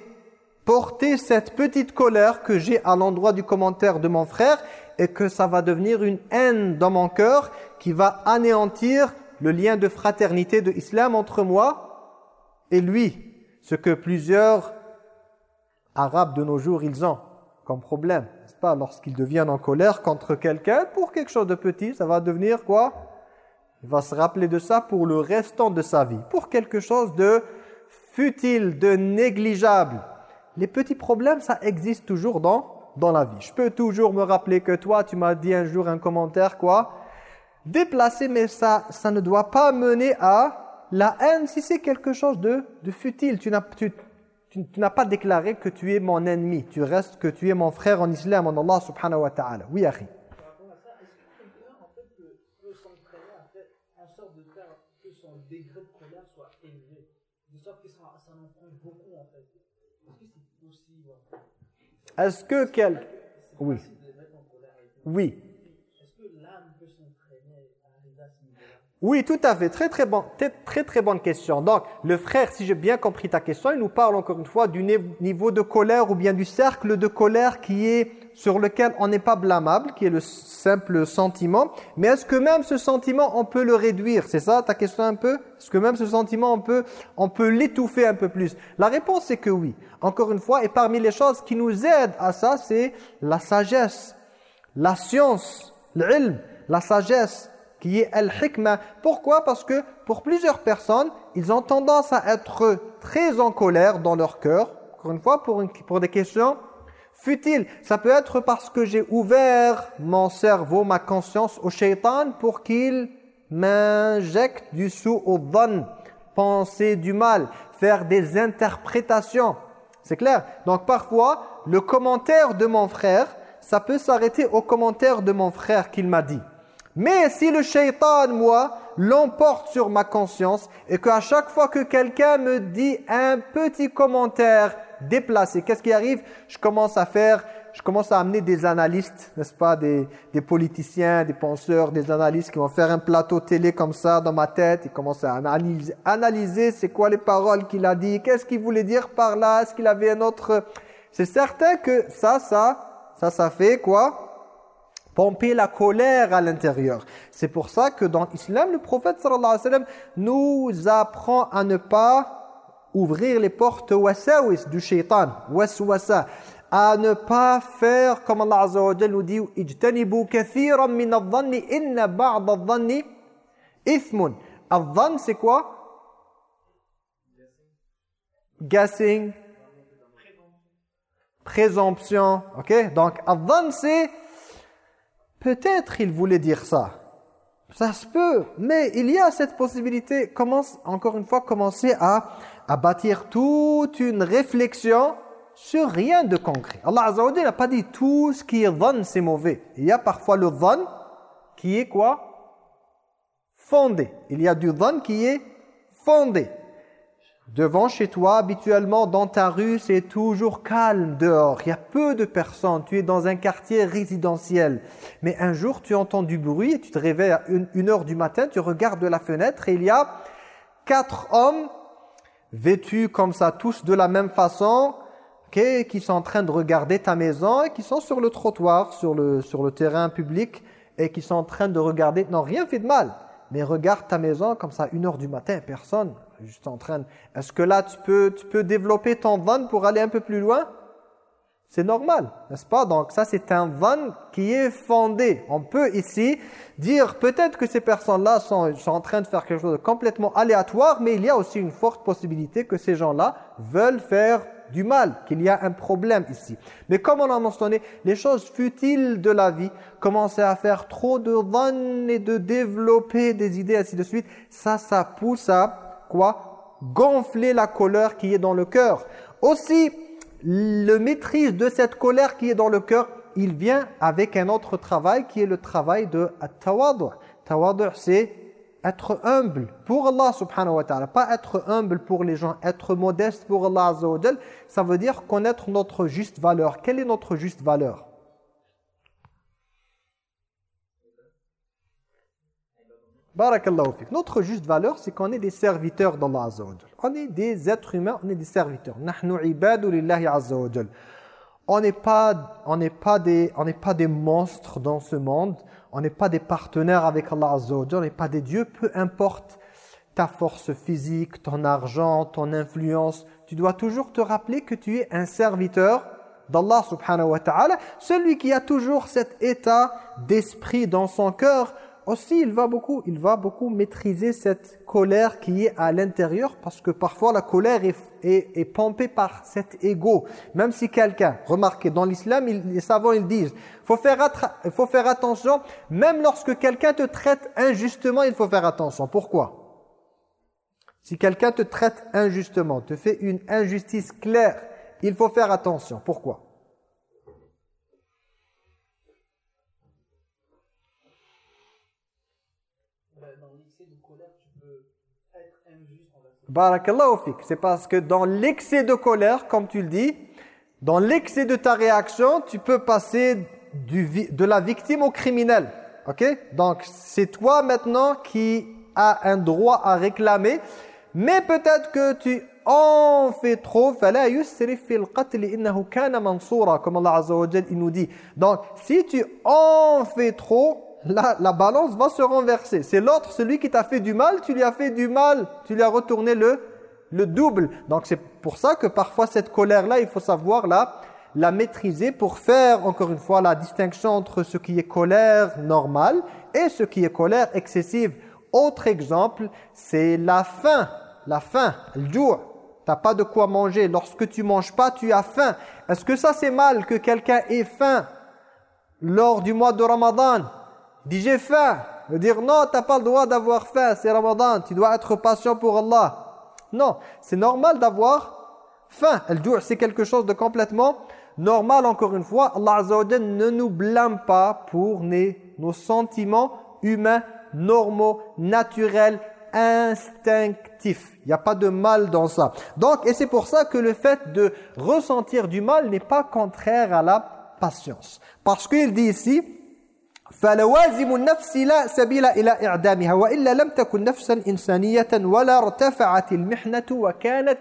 porter cette petite colère que j'ai à l'endroit du commentaire de mon frère et que ça va devenir une haine dans mon cœur qui va anéantir le lien de fraternité de l'islam entre moi et lui. Ce que plusieurs Arabes de nos jours, ils ont comme problème, n'est-ce pas? Lorsqu'ils deviennent en colère contre quelqu'un, pour quelque chose de petit, ça va devenir quoi? Il va se rappeler de ça pour le restant de sa vie. Pour quelque chose de futile, de négligeable. Les petits problèmes, ça existe toujours dans dans la vie. Je peux toujours me rappeler que toi, tu m'as dit un jour un commentaire, quoi Déplacé, mais ça, ça ne doit pas mener à la haine si c'est quelque chose de, de futile. Tu n'as tu, tu, pas déclaré que tu es mon ennemi. Tu restes que tu es mon frère en islam, en Allah subhanahu wa ta'ala. Oui, Akhi. degré de colère soit élevé, de sorte que ça, ça en prend beaucoup en fait. Est-ce que c'est possible est-ce que quel... Oui. Oui. Oui, tout à fait. Très, très, bon, très, très bonne question. Donc, le frère, si j'ai bien compris ta question, il nous parle encore une fois du niveau de colère ou bien du cercle de colère qui est sur lequel on n'est pas blâmable, qui est le simple sentiment. Mais est-ce que même ce sentiment, on peut le réduire? C'est ça ta question un peu? Est-ce que même ce sentiment, on peut, on peut l'étouffer un peu plus? La réponse c'est que oui. Encore une fois, et parmi les choses qui nous aident à ça, c'est la sagesse, la science, l'ilm, la sagesse qui est al-hikmah. Pourquoi? Parce que pour plusieurs personnes, ils ont tendance à être très en colère dans leur cœur. Encore une fois, pour, pour des questions futiles. Ça peut être parce que j'ai ouvert mon cerveau, ma conscience au shaitan pour qu'il m'injecte du sou au bon, penser du mal, faire des interprétations. C'est clair Donc parfois, le commentaire de mon frère, ça peut s'arrêter au commentaire de mon frère qu'il m'a dit. Mais si le shaitan, moi, l'emporte sur ma conscience et qu'à chaque fois que quelqu'un me dit un petit commentaire déplacé, qu'est-ce qui arrive? Je commence à faire je commence à amener des analystes, n'est-ce pas, des, des, politiciens, des penseurs, des analystes qui vont faire un plateau télé comme ça dans ma tête. Ils commencent à analyser, analyser c'est quoi les paroles qu'il a dit, qu'est-ce qu'il voulait dire par là, est-ce qu'il avait un autre... C'est certain que ça, ça, ça, ça fait quoi? Pomper la colère à l'intérieur. C'est pour ça que dans l'islam, le prophète sallallahu alayhi wa sallam nous apprend à ne pas ouvrir les portes wasawis du shaitan, waswasa, à ne pas faire comme Allah Azza wa nous dit ijtanibu kathiran min adh-dhanni inna ba'd adh-dhanni ithmun. Adh-dhann c'est quoi? Guessing, présomption, OK Donc adh-dhann c'est peut-être il voulait dire ça. Ça se peut, mais il y a cette possibilité. Commence encore une fois commencer à à bâtir toute une réflexion sur rien de concret. Allah Azza n'a pas dit tout ce qui est dhan, c'est mauvais. Il y a parfois le dhan qui est quoi? Fondé. Il y a du dhan qui est fondé. Devant chez toi, habituellement, dans ta rue, c'est toujours calme dehors. Il y a peu de personnes. Tu es dans un quartier résidentiel. Mais un jour, tu entends du bruit et tu te réveilles à une heure du matin, tu regardes de la fenêtre et il y a quatre hommes vêtus comme ça, tous de la même façon, qui sont en train de regarder ta maison et qui sont sur le trottoir, sur le, sur le terrain public et qui sont en train de regarder, non, rien fait de mal, mais regarde ta maison comme ça, une heure du matin, personne, juste en train, est-ce que là tu peux, tu peux développer ton van pour aller un peu plus loin? C'est normal, n'est-ce pas? Donc ça, c'est un van qui est fondé. On peut ici dire peut-être que ces personnes-là sont, sont, en train de faire quelque chose de complètement aléatoire, mais il y a aussi une forte possibilité que ces gens-là veulent faire du mal, qu'il y a un problème ici. Mais comme on a mentionné, les choses futiles de la vie, commencer à faire trop de van et de développer des idées, ainsi de suite, ça, ça pousse à quoi? Gonfler la colère qui est dans le cœur. Aussi, le maîtrise de cette colère qui est dans le cœur, il vient avec un autre travail qui est le travail de tawadu. Tawadu, c'est être humble pour Allah subhanahu wa ta'ala. Pas être humble pour les gens, être modeste pour Allah azza Ça veut dire connaître notre juste valeur. Quelle est notre juste valeur? Barakallahu. Notre juste valeur, c'est qu'on est des serviteurs d'Allah Azza wa On est des êtres humains, on est des serviteurs. Nahnu ibadu lillahi Azza wa On n'est pas, on pas des monstres dans ce monde. On n'est pas des partenaires avec Allah Azza wa On n'est pas des dieux. Peu importe ta force physique, ton argent, ton influence. Tu dois toujours te rappeler que tu es un serviteur d'Allah subhanahu wa ta'ala. Celui qui a toujours cet état d'esprit dans son cœur aussi il va beaucoup, il va beaucoup maîtriser cette colère qui est à l'intérieur parce que parfois la colère est, est, pompée par cet ego. Même si quelqu'un, remarquez, dans l'islam, les savants ils disent, faut faire faut faire attention, même lorsque quelqu'un te traite injustement, il faut faire attention. Pourquoi? Si quelqu'un te traite injustement, te fait une injustice claire, il faut faire attention. Pourquoi? Barakallahu fik. C'est parce que dans l'excès de colère, comme tu le dis, dans l'excès de ta réaction, tu peux passer de la victime au criminel. Ok? Donc, c'est toi maintenant qui as un droit à réclamer. Mais peut-être que tu en fais trop. Comme Allah Azza wa il nous dit. Donc, si tu en fais trop, la, la balance va se renverser. C'est l'autre, celui qui t'a fait du mal, tu lui as fait du mal, tu lui as retourné le, le double. Donc c'est pour ça que parfois cette colère-là, il faut savoir la, maîtriser pour faire, encore une fois, la distinction entre ce qui est colère normale et ce qui est colère excessive. Autre exemple, c'est la faim. La faim, le. T'as pas de quoi manger. Lorsque tu manges pas, tu as faim. Est-ce que ça c'est mal que quelqu'un ait faim lors du mois de Ramadan? Dis j'ai faim. Veut dire non, tu n'as pas le droit d'avoir faim, c'est Ramadan, tu dois être patient pour Allah. Non, c'est normal d'avoir faim. C'est quelque chose de complètement normal encore une fois. Allah Azza ne nous blâme pas pour nos sentiments humains, normaux, naturels, instinctifs. Il n'y a pas de mal dans ça. Donc, et c'est pour ça que le fait de ressentir du mal n'est pas contraire à la patience. Parce qu'il dit ici فلوازم النفس لا سبيل إلى إعدامها وإلا لم تكن نفسا إنسانية ولا ارتفعت المحنة وكانت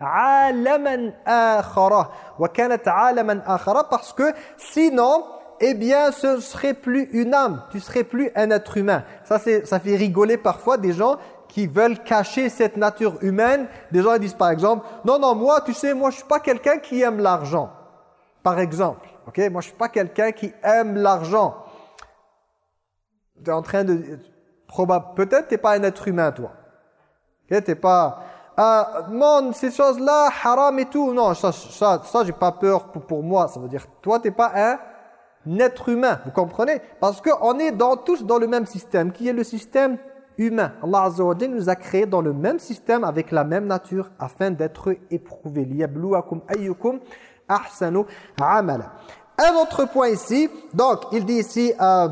عالما آخر وكانت عالما آخر parce que sinon eh bien ce serait plus une âme tu serais plus un être humain ça c'est ça fait rigoler parfois des gens qui veulent cacher cette nature humaine des gens disent par exemple non non moi tu sais moi je suis pas quelqu'un qui aime l'argent par exemple OK moi je suis pas quelqu'un qui aime l'argent tu es en train de... Peut-être tu n'es pas un être humain, toi. Tu n'es pas... Ah, non, ces choses-là, haram et tout. Non, ça, ça, ça j'ai pas peur pour, pour, moi. Ça veut dire, toi, tu n'es pas un être humain. Vous comprenez Parce qu'on est dans, tous dans le même système, qui est le système humain. Allah Azza wa nous a créés dans le même système, avec la même nature, afin d'être éprouvés. لِيَبْلُوَكُمْ ayyukum ahsanu amala. Un autre point ici. Donc, il dit ici... Euh,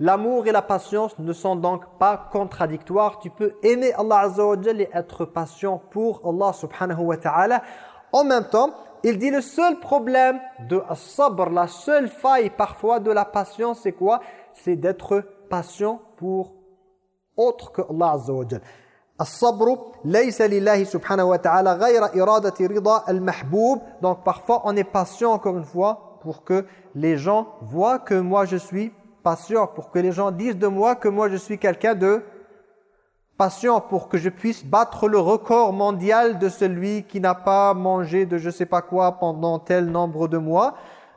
L'amour et la patience ne sont donc pas contradictoires. Tu peux aimer Allah Azza wa et être patient pour Allah subhanahu wa ta'ala. En même temps, il dit le seul problème de sabr, la seule faille parfois de la patience, c'est quoi? C'est d'être patient pour autre que Allah Azza wa donc parfois on est patient encore une fois pour que les gens voient que moi je suis patient, pour que les gens disent de moi que moi je suis quelqu'un de patient, pour que je puisse battre le record mondial de celui qui n'a pas mangé de je sais pas quoi pendant tel nombre de mois.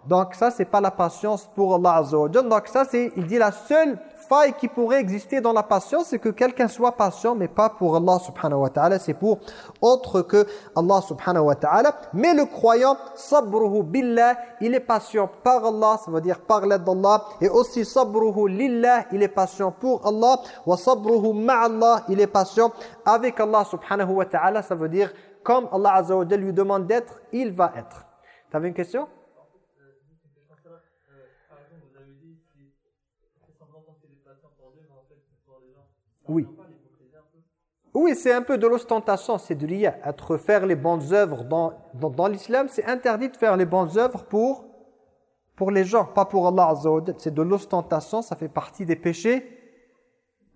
Donc ça, c'est pas la patience pour Allah Azza Donc ça, c'est, il dit la seule faille qui pourrait exister dans la patience, c'est que quelqu'un soit patient, mais pas pour Allah subhanahu wa ta'ala, c'est pour autre que Allah subhanahu wa ta'ala. Mais le croyant, sabruhu billah, il est patient par Allah, ça veut dire par l'aide d'Allah, et aussi sabruhu lillah, il est patient pour Allah, wa sabruhu ma'allah, il est patient avec Allah subhanahu wa ta'ala, ça veut dire comme Allah azza wa lui demande d'être, il va être. T'avais une question? Oui. Oui, c'est un peu de l'ostentation, c'est de Être faire les bonnes œuvres dans, dans, l'islam, c'est interdit de faire les bonnes œuvres pour, pour les gens, pas pour Allah Azza C'est de l'ostentation, ça fait partie des péchés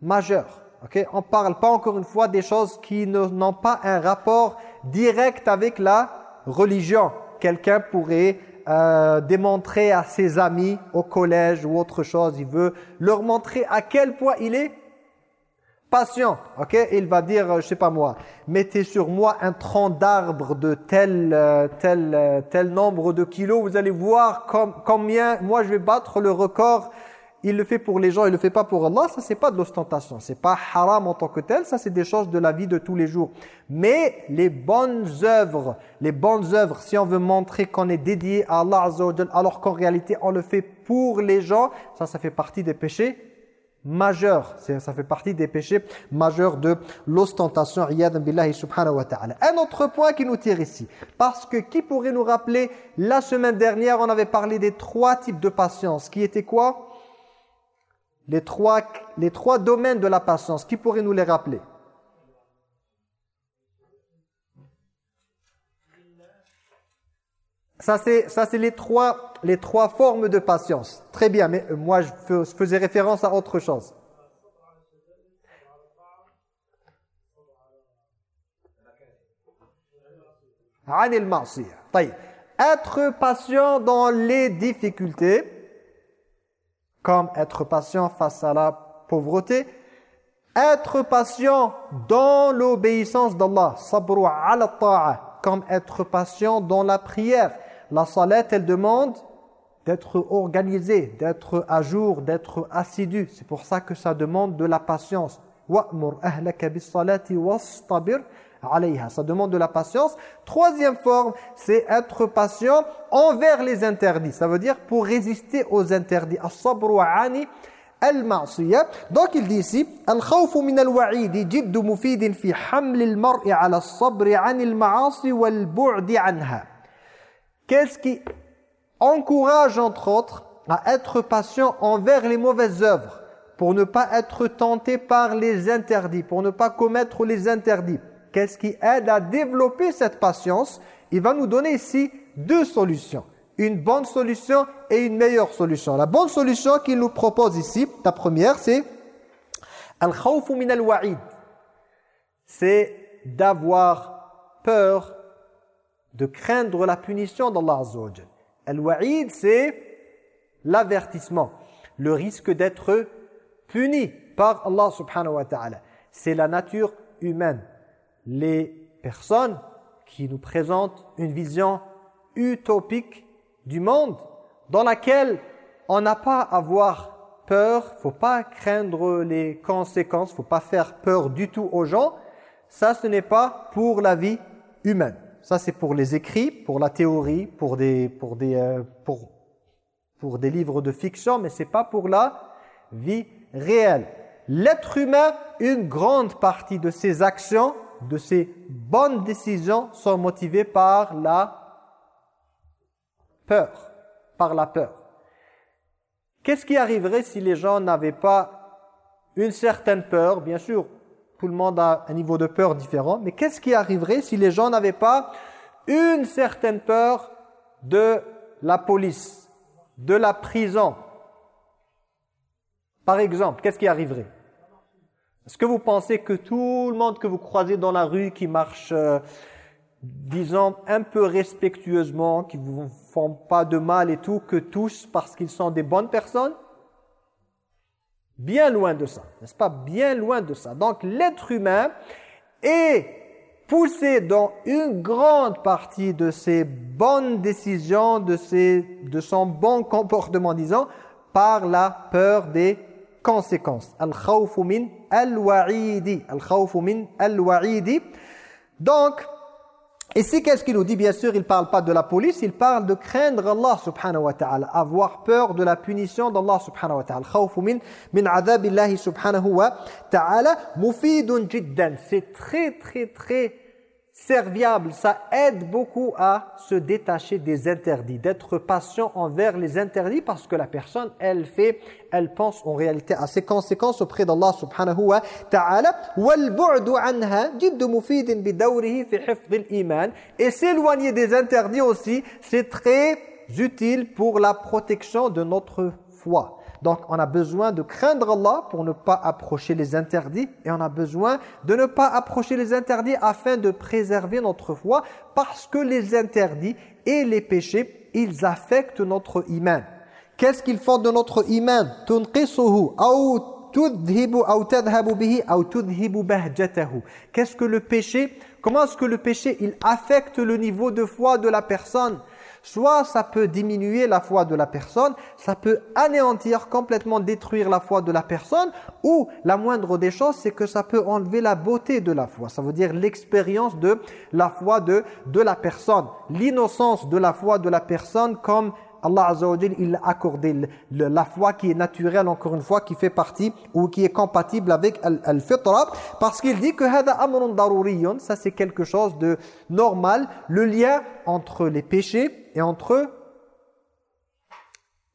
majeurs. Okay? On ne parle pas encore une fois des choses qui n'ont pas un rapport direct avec la religion. Quelqu'un pourrait euh, démontrer à ses amis au collège ou autre chose, il veut leur montrer à quel point il est patient, ok? Il va dire, euh, je sais pas moi, mettez sur moi un tronc d'arbre de tel, euh, tel, euh, tel nombre de kilos, vous allez voir combien, moi je vais battre le record. Il le fait pour les gens, il le fait pas pour Allah, ça c'est pas de l'ostentation, c'est pas haram en tant que tel, ça c'est des choses de la vie de tous les jours. Mais les bonnes œuvres, les bonnes œuvres, si on veut montrer qu'on est dédié à Allah alors qu'en réalité on le fait pour les gens, ça ça fait partie des péchés majeur. Ça fait partie des péchés majeurs de l'ostentation. Un autre point qui nous tire ici. Parce que qui pourrait nous rappeler, la semaine dernière, on avait parlé des trois types de patience. Qui étaient quoi? Les trois, les trois domaines de la patience. Qui pourrait nous les rappeler? Ça, c'est les trois, les trois formes de patience. Très bien, mais euh, moi, je faisais référence à autre chose. Être patient dans les difficultés, comme être patient face à la pauvreté, être patient dans l'obéissance d'Allah, comme être patient dans la prière, la salat, elle demande d'être organisé, d'être à jour, d'être assidu. C'est pour ça que ça demande de la patience. Ça demande de la patience. Troisième forme, c'est être patient envers les interdits. Ça veut dire pour résister aux interdits. Donc il dit ici Qu'est-ce qui encourage, entre autres, à être patient envers les mauvaises œuvres, pour ne pas être tenté par les interdits, pour ne pas commettre les interdits? Qu'est-ce qui aide à développer cette patience? Il va nous donner ici deux solutions. Une bonne solution et une meilleure solution. La bonne solution qu'il nous propose ici, la première, c'est al min al-wa'id. C'est d'avoir peur, de craindre la punition d'Allah Azza wa Al-wa'id, c'est l'avertissement, le risque d'être puni par Allah subhanahu wa ta'ala. C'est la nature humaine. Les personnes qui nous présentent une vision utopique du monde dans laquelle on n'a pas à avoir peur, faut pas craindre les conséquences, faut pas faire peur du tout aux gens. Ça, ce n'est pas pour la vie humaine. Ça, c'est pour les écrits, pour la théorie, pour des, pour des, euh, pour, pour des livres de fiction, mais c'est pas pour la vie réelle. L'être humain, une grande partie de ses actions, de ses bonnes décisions sont motivées par la peur, par la peur. Qu'est-ce qui arriverait si les gens n'avaient pas une certaine peur? Bien sûr, tout le monde a un niveau de peur différent, mais qu'est-ce qui arriverait si les gens n'avaient pas une certaine peur de la police, de la prison? Par exemple, qu'est-ce qui arriverait? Est-ce que vous pensez que tout le monde que vous croisez dans la rue qui marche, euh, disons, un peu respectueusement, qui ne vous font pas de mal et tout, que tous parce qu'ils sont des bonnes personnes Bien loin de ça, n'est-ce pas? Bien loin de ça. Donc l'être humain est poussé dans une grande partie de ses bonnes décisions, de, ses, de son bon comportement, disons, par la peur des conséquences. Al-khawfu min al-wa'idi. Al-khawfu min al-wa'idi. Donc, Ici, qu'est-ce qu'il nous dit Bien sûr, il ne parle pas de la police, il parle de craindre Allah subhanahu wa ta'ala, avoir peur de la punition d'Allah subhanahu wa ta'ala. Min, subhanahu wa ta'ala. C'est très, très, très serviable, ça aide beaucoup à se détacher des interdits, d'être patient envers les interdits parce que la personne, elle fait, elle pense en réalité à ses conséquences auprès d'Allah subhanahu wa ta'ala. Et s'éloigner des interdits aussi, c'est très utile pour la protection de notre foi. Donc, on a besoin de craindre Allah pour ne pas approcher les interdits et on a besoin de ne pas approcher les interdits afin de préserver notre foi parce que les interdits et les péchés, ils affectent notre iman. Qu'est-ce qu'ils font de notre iman? Qu'est-ce que le péché? Comment est-ce que le péché il affecte le niveau de foi de la personne? Soit ça peut diminuer la foi de la personne, ça peut anéantir, complètement détruire la foi de la personne, ou la moindre des choses, c'est que ça peut enlever la beauté de la foi. Ça veut dire l'expérience de la foi de, de la personne, l'innocence de la foi de la personne comme Allah Azza il a accordé la foi qui est naturelle, encore une fois, qui fait partie ou qui est compatible avec al-fitra, parce qu'il dit que ça c'est quelque chose de normal, le lien entre les péchés et entre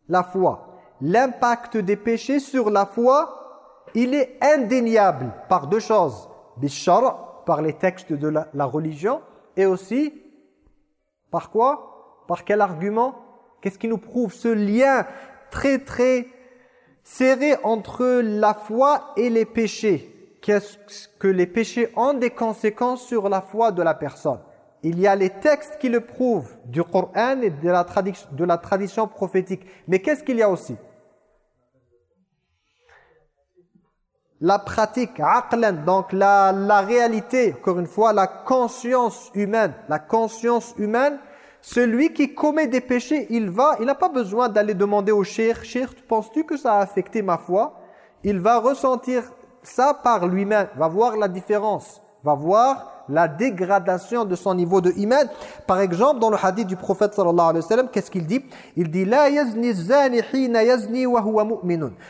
la foi. L'impact des péchés sur la foi, il est indéniable par deux choses. Bishar, par les textes de la, la religion, et aussi, par quoi? Par quel argument? Qu'est-ce qui nous prouve ce lien très très serré entre la foi et les péchés? Qu'est-ce que les péchés ont des conséquences sur la foi de la personne? Il y a les textes qui le prouvent du Coran et de la, tradition, prophétique. Mais qu'est-ce qu'il y a aussi? La pratique, donc la, réalité, encore une fois, la conscience humaine. La conscience humaine celui qui commet des péchés, il va, il n'a pas besoin d'aller demander au cher, cher, penses-tu que ça a affecté ma foi? Il va ressentir ça par lui-même, va voir la différence, va voir la dégradation de son niveau de iman. Par exemple, dans le hadith du prophète sallallahu alayhi wa sallam, qu'est-ce qu'il dit? Il dit la yazni zani hina yazni wa.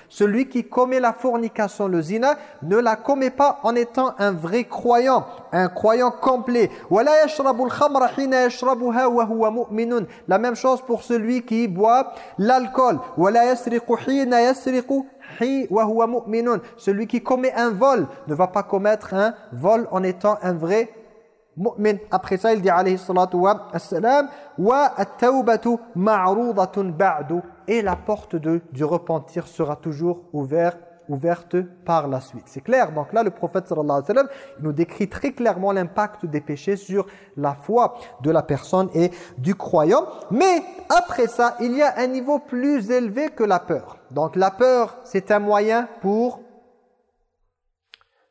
Celui qui commet la fornication, le zina, ne la commet pas en étant un vrai croyant, un croyant complet. La même chose pour celui qui boit l'alcool. Celui qui commet un vol ne va pas commettre un vol en étant un vrai mu'min. Après ça, il dit alayhi salatu wa assalam wa ma'rudatun ba'du et la porte de, du repentir sera toujours ouverte ouverte par la suite. C'est clair. Donc là, le prophète sallallahu nous décrit très clairement l'impact des péchés sur la foi de la personne et du croyant. Mais après ça, il y a un niveau plus élevé que la peur. Donc la peur, c'est un moyen pour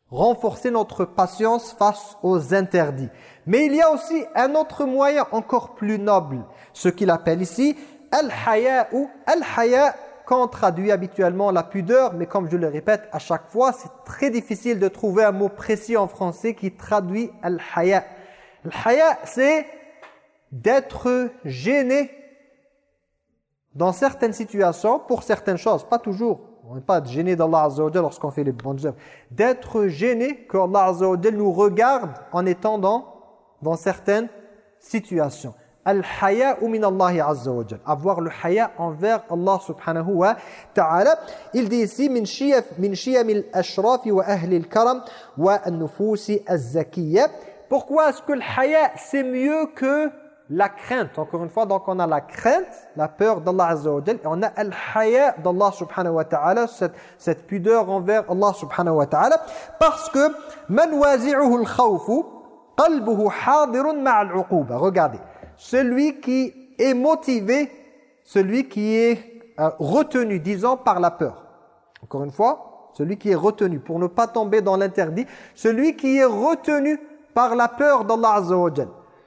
renforcer notre patience face aux interdits. Mais il y a aussi un autre moyen encore plus noble, ce qu'il appelle ici al-haya ou al-haya quand on traduit habituellement la pudeur, mais comme je le répète à chaque fois, c'est très difficile de trouver un mot précis en français qui traduit al-haya. Al-haya, c'est d'être gêné dans certaines situations pour certaines choses, pas toujours. On n'est pas gêné d'Allah Azza lorsqu'on fait les bonnes œuvres. D'être gêné que Allah nous regarde en étant dans, dans certaines situations. Al-haya min Allah Azza wa Avoir le haya envers Allah subhanahu wa ta'ala. Il dit ici min shiyam min shiyam al-ashraf wa ahli al-karam wa an-nufus az-zakiyya. Pourquoi est-ce que le haya c'est mieux que la crainte? Encore une fois, donc on a la crainte, la peur d'Allah Azza wa et on a al-haya d'Allah subhanahu wa ta'ala, cette, cette pudeur envers Allah subhanahu wa ta'ala, parce que man wazi'uhu al-khawfu qalbuhu hadirun ma'al uquba. Regardez, celui qui est motivé, celui qui est euh, retenu, disons, par la peur. Encore une fois, celui qui est retenu, pour ne pas tomber dans l'interdit, celui qui est retenu par la peur d'Allah Azza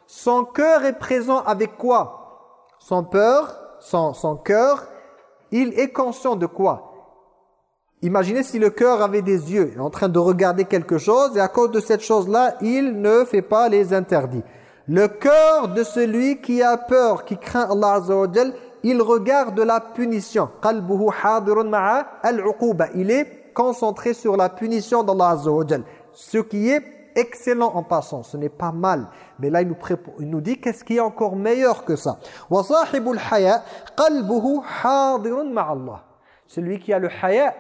son cœur est présent avec quoi? Son peur, son, son cœur, il est conscient de quoi? Imaginez si le cœur avait des yeux, il est en train de regarder quelque chose et à cause de cette chose-là, il ne fait pas les interdits. Le cœur de celui qui a peur, qui craint Allah Azza il regarde la punition. Il est concentré sur la punition d'Allah Azza Ce qui est excellent en passant, ce n'est pas mal. Mais là, il nous, dit qu'est-ce qui est encore meilleur que ça? Celui qui a le haya,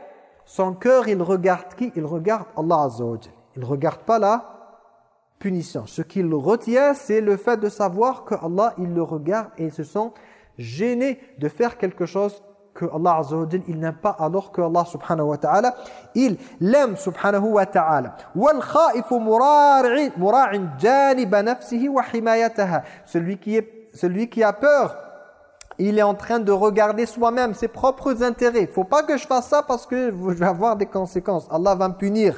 son cœur, il regarde qui? Il regarde Allah Azza Il ne regarde pas la punition. Ce qu'il retient, c'est le fait de savoir que Allah, il le regarde et ils se sont gênés de faire quelque chose que Allah Azza wa il n'aime pas alors que Allah subhanahu wa ta'ala il l'aime subhanahu wa ta'ala celui qui est celui qui a peur il est en train de regarder soi-même ses propres intérêts. Faut pas que je fasse ça parce que je vais avoir des conséquences. Allah va me punir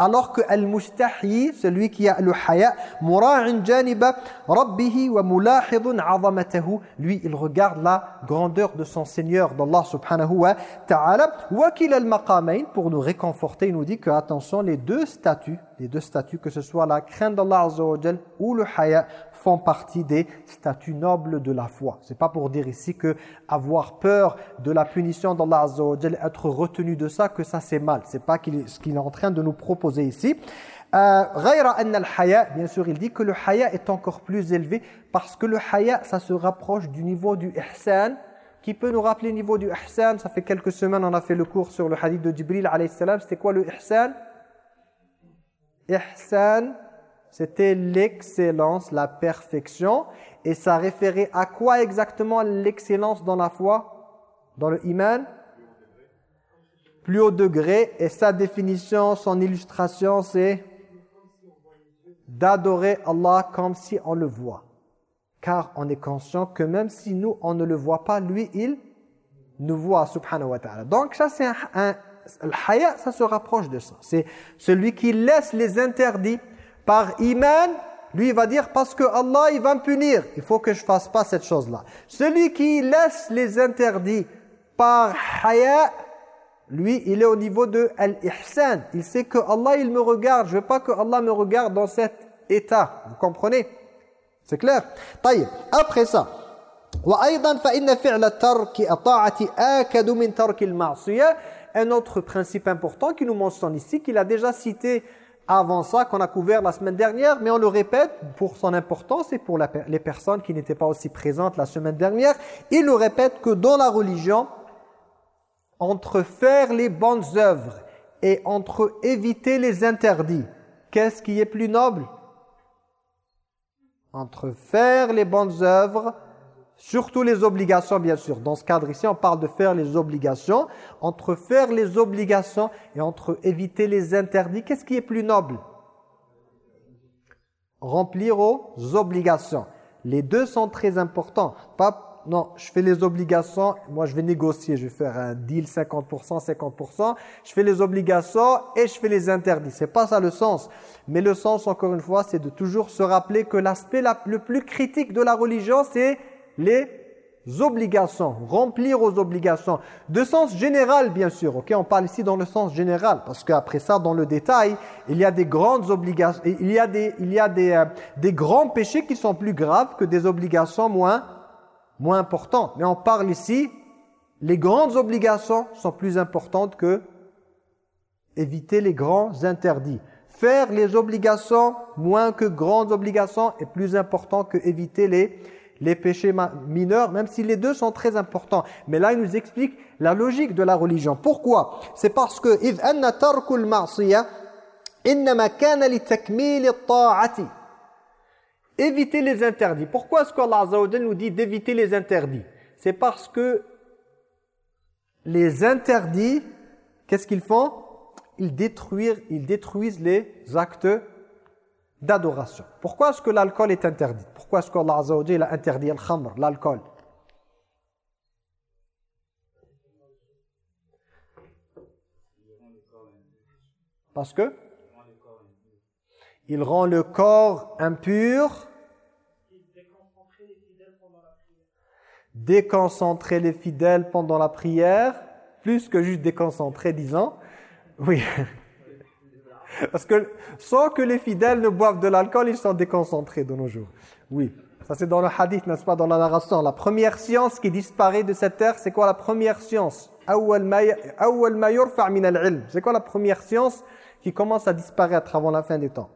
alors que al-mustahi, celui qui a le haya, mura'in janiba rabbihi wa mulahidun 'azamatahu, lui il regarde la grandeur de son Seigneur d'Allah subhanahu wa ta'ala, wa kil al-maqamain pour nous réconforter, il nous dit que attention les deux statuts, les deux statuts que ce soit la crainte d'Allah azza wa ou le haya font partie des statuts nobles de la foi. C'est pas pour dire ici que avoir peur de la punition d'Allah Azza être retenu de ça, que ça c'est mal. C'est pas ce qu'il est en train de nous proposer ici. Euh, bien sûr, il dit que le haya est encore plus élevé parce que le haya, ça se rapproche du niveau du ihsan. Qui peut nous rappeler le niveau du ihsan? Ça fait quelques semaines, on a fait le cours sur le hadith de Jibril. C'était quoi le ihsan? Ihsan, c'était l'excellence, la perfection. Et ça référait à quoi exactement l'excellence dans la foi? Dans le iman? Plus haut degré. Et sa définition, son illustration, c'est d'adorer Allah comme si on le voit. Car on est conscient que même si nous, on ne le voit pas, lui, il nous voit, subhanahu wa ta'ala. Donc ça, c'est un, un... Le haya, ça se rapproche de ça. C'est celui qui laisse les interdits par iman, lui il va dire parce que Allah il va me punir, il faut que je fasse pas cette chose-là. Celui qui laisse les interdits par haya, lui il est au niveau de al-ihsan. Il sait que Allah il me regarde, je veux pas que Allah me regarde dans cet état. Vous comprenez? C'est clair? Après ça, un autre principe important qui nous mentionne ici, qu'il a déjà cité avant ça qu'on a couvert la semaine dernière, mais on le répète pour son importance et pour les personnes qui n'étaient pas aussi présentes la semaine dernière. Il nous répète que dans la religion, entre faire les bonnes œuvres et entre éviter les interdits, qu'est-ce qui est plus noble? Entre faire les bonnes œuvres, surtout les obligations bien sûr. Dans ce cadre ici, on parle de faire les obligations. Entre faire les obligations et entre éviter les interdits, qu'est-ce qui est plus noble? Remplir aux obligations. Les deux sont très importants. Pas non, je fais les obligations, moi je vais négocier, je vais faire un deal 50%, 50%, je fais les obligations et je fais les interdits. C'est pas ça le sens. Mais le sens, encore une fois, c'est de toujours se rappeler que l'aspect le plus critique de la religion, c'est les obligations, remplir aux obligations. De sens général, bien sûr, ok? On parle ici dans le sens général, parce qu'après ça, dans le détail, il y a des grandes obligations, il y a des, il y a des, euh, des grands péchés qui sont plus graves que des obligations moins moins important. Mais on parle ici, les grandes obligations sont plus importantes que éviter les grands interdits. Faire les obligations moins que grandes obligations est plus important que éviter les, les péchés mineurs, même si les deux sont très importants. Mais là, il nous explique la logique de la religion. Pourquoi? C'est parce que éviter les interdits. Pourquoi est-ce qu'Allah nous dit d'éviter les interdits? C'est parce que les interdits, qu'est-ce qu'ils font? Ils détruisent les actes d'adoration. Pourquoi est-ce que l'alcool est interdit? Pourquoi est-ce qu'Allah a interdit l'alcool? Parce que il rend le corps impur déconcentrer les fidèles pendant la prière, plus que juste déconcentrer, disons. Oui. Parce que sans que les fidèles ne boivent de l'alcool, ils sont déconcentrés de nos jours. Oui. Ça c'est dans le hadith, n'est-ce pas, dans la narration. La première science qui disparaît de cette terre, c'est quoi la première science? C'est quoi la première science qui commence à disparaître avant la fin des temps?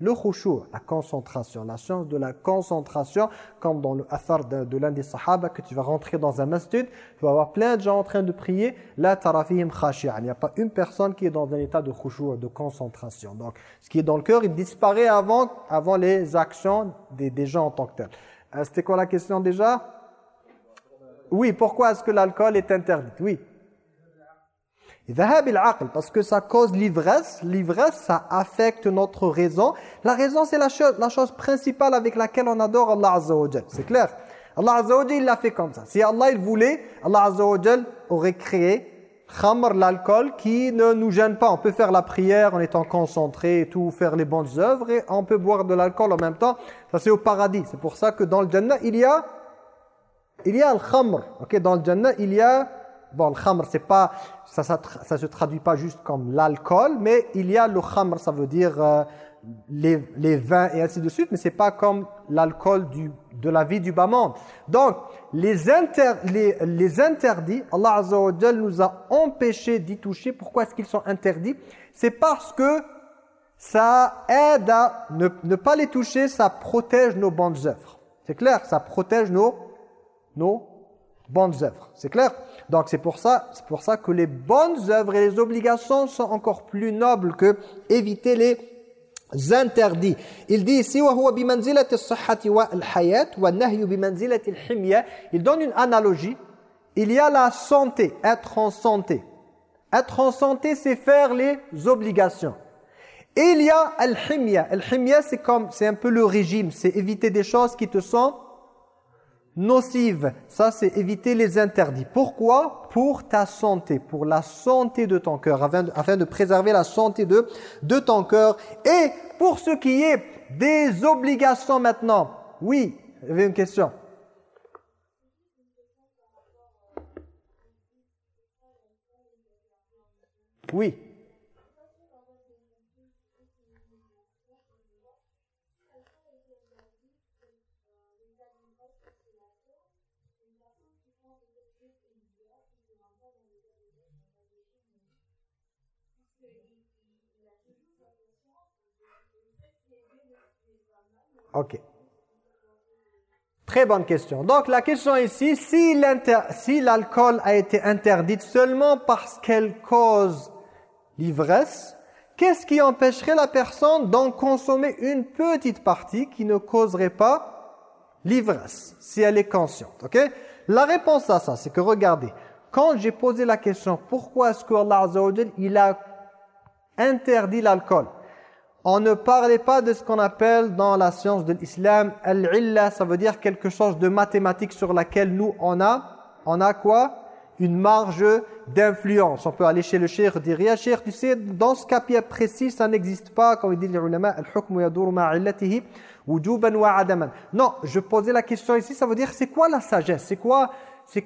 Le khushu', la concentration, la science de la concentration, comme dans le athar de, l'un des sahaba, que tu vas rentrer dans un masjid, tu vas avoir plein de gens en train de prier, la tarafihim khashi'an. Il n'y a pas une personne qui est dans un état de khushu', de concentration. Donc, ce qui est dans le cœur, il disparaît avant, avant les actions des, des gens en tant que tels. Euh, c'était quoi la question déjà? Oui, pourquoi est-ce que l'alcool est interdit? Oui parce que ça cause l'ivresse. L'ivresse, ça affecte notre raison. La raison, c'est la chose, la chose principale avec laquelle on adore Allah Azza wa C'est clair Allah Azza wa il l'a fait comme ça. Si Allah il voulait, Allah Azza wa aurait créé khamr, l'alcool, qui ne nous gêne pas. On peut faire la prière en étant concentré et tout, faire les bonnes œuvres, et on peut boire de l'alcool en même temps. Ça, c'est au paradis. C'est pour ça que dans le Jannah, il y a il y a le khamr. Ok, dans le Jannah, il y a Bon, le khamr, c'est pas, ça, ça, se traduit pas juste comme l'alcool, mais il y a le khamr, ça veut dire euh, les, les, vins et ainsi de suite, mais c'est pas comme l'alcool de la vie du bas monde. Donc, les, inter, les, les interdits, Allah Azza wa nous a empêché d'y toucher. Pourquoi est-ce qu'ils sont interdits? C'est parce que ça aide à ne, ne pas les toucher, ça protège nos bonnes œuvres. C'est clair Ça protège nos, nos bonnes œuvres. C'est clair donc c'est pour ça, pour ça que les bonnes œuvres et les obligations sont encore plus nobles que éviter les interdits. Il dit ici Il donne une analogie. Il y a la santé, être en santé. Être en santé, c'est faire les obligations. Et il y a al-himya. Al-himya, c'est comme c'est un peu le régime, c'est éviter des choses qui te sont nocive. Ça, c'est éviter les interdits. Pourquoi Pour ta santé, pour la santé de ton cœur, afin de, préserver la santé de, de ton cœur. Et pour ce qui est des obligations maintenant. Oui, avait une question. Oui. Ok. Très bonne question. Donc la question ici, si l'alcool a été interdit seulement parce qu'elle cause l'ivresse, Qu'est-ce qui empêcherait la personne d'en consommer une petite partie qui ne causerait pas l'ivresse, si elle est consciente ok? La réponse à ça, c'est que regardez, quand j'ai posé la question, pourquoi est-ce que Allah il a interdit l'alcool? On ne parlait pas de ce qu'on appelle dans la science de l'islam al-illa, ça veut dire quelque chose de mathématique sur laquelle nous on a on a quoi? Une marge d'influence. On peut aller chez le cheikh dire, « Ya cheikh, tu sais, dans ce cas précis, ça n'existe pas, comme il dit les ulama, al-hukmu yaduru ma'illatihi wujuban wa adaman. Non, je posais la question ici, ça veut dire, c'est quoi la sagesse? C'est quoi,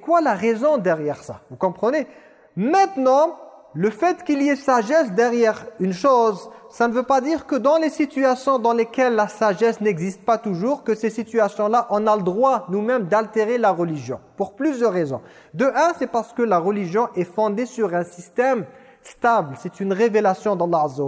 quoi la raison derrière ça? Vous comprenez? Maintenant, le fait qu'il y ait sagesse derrière une chose, ça ne veut pas dire que dans les situations dans lesquelles la sagesse n'existe pas toujours, que ces situations-là, on a le droit nous-mêmes d'altérer la religion. Pour plusieurs raisons. De un, c'est parce que la religion est fondée sur un système stable. C'est une révélation d'Allah Azza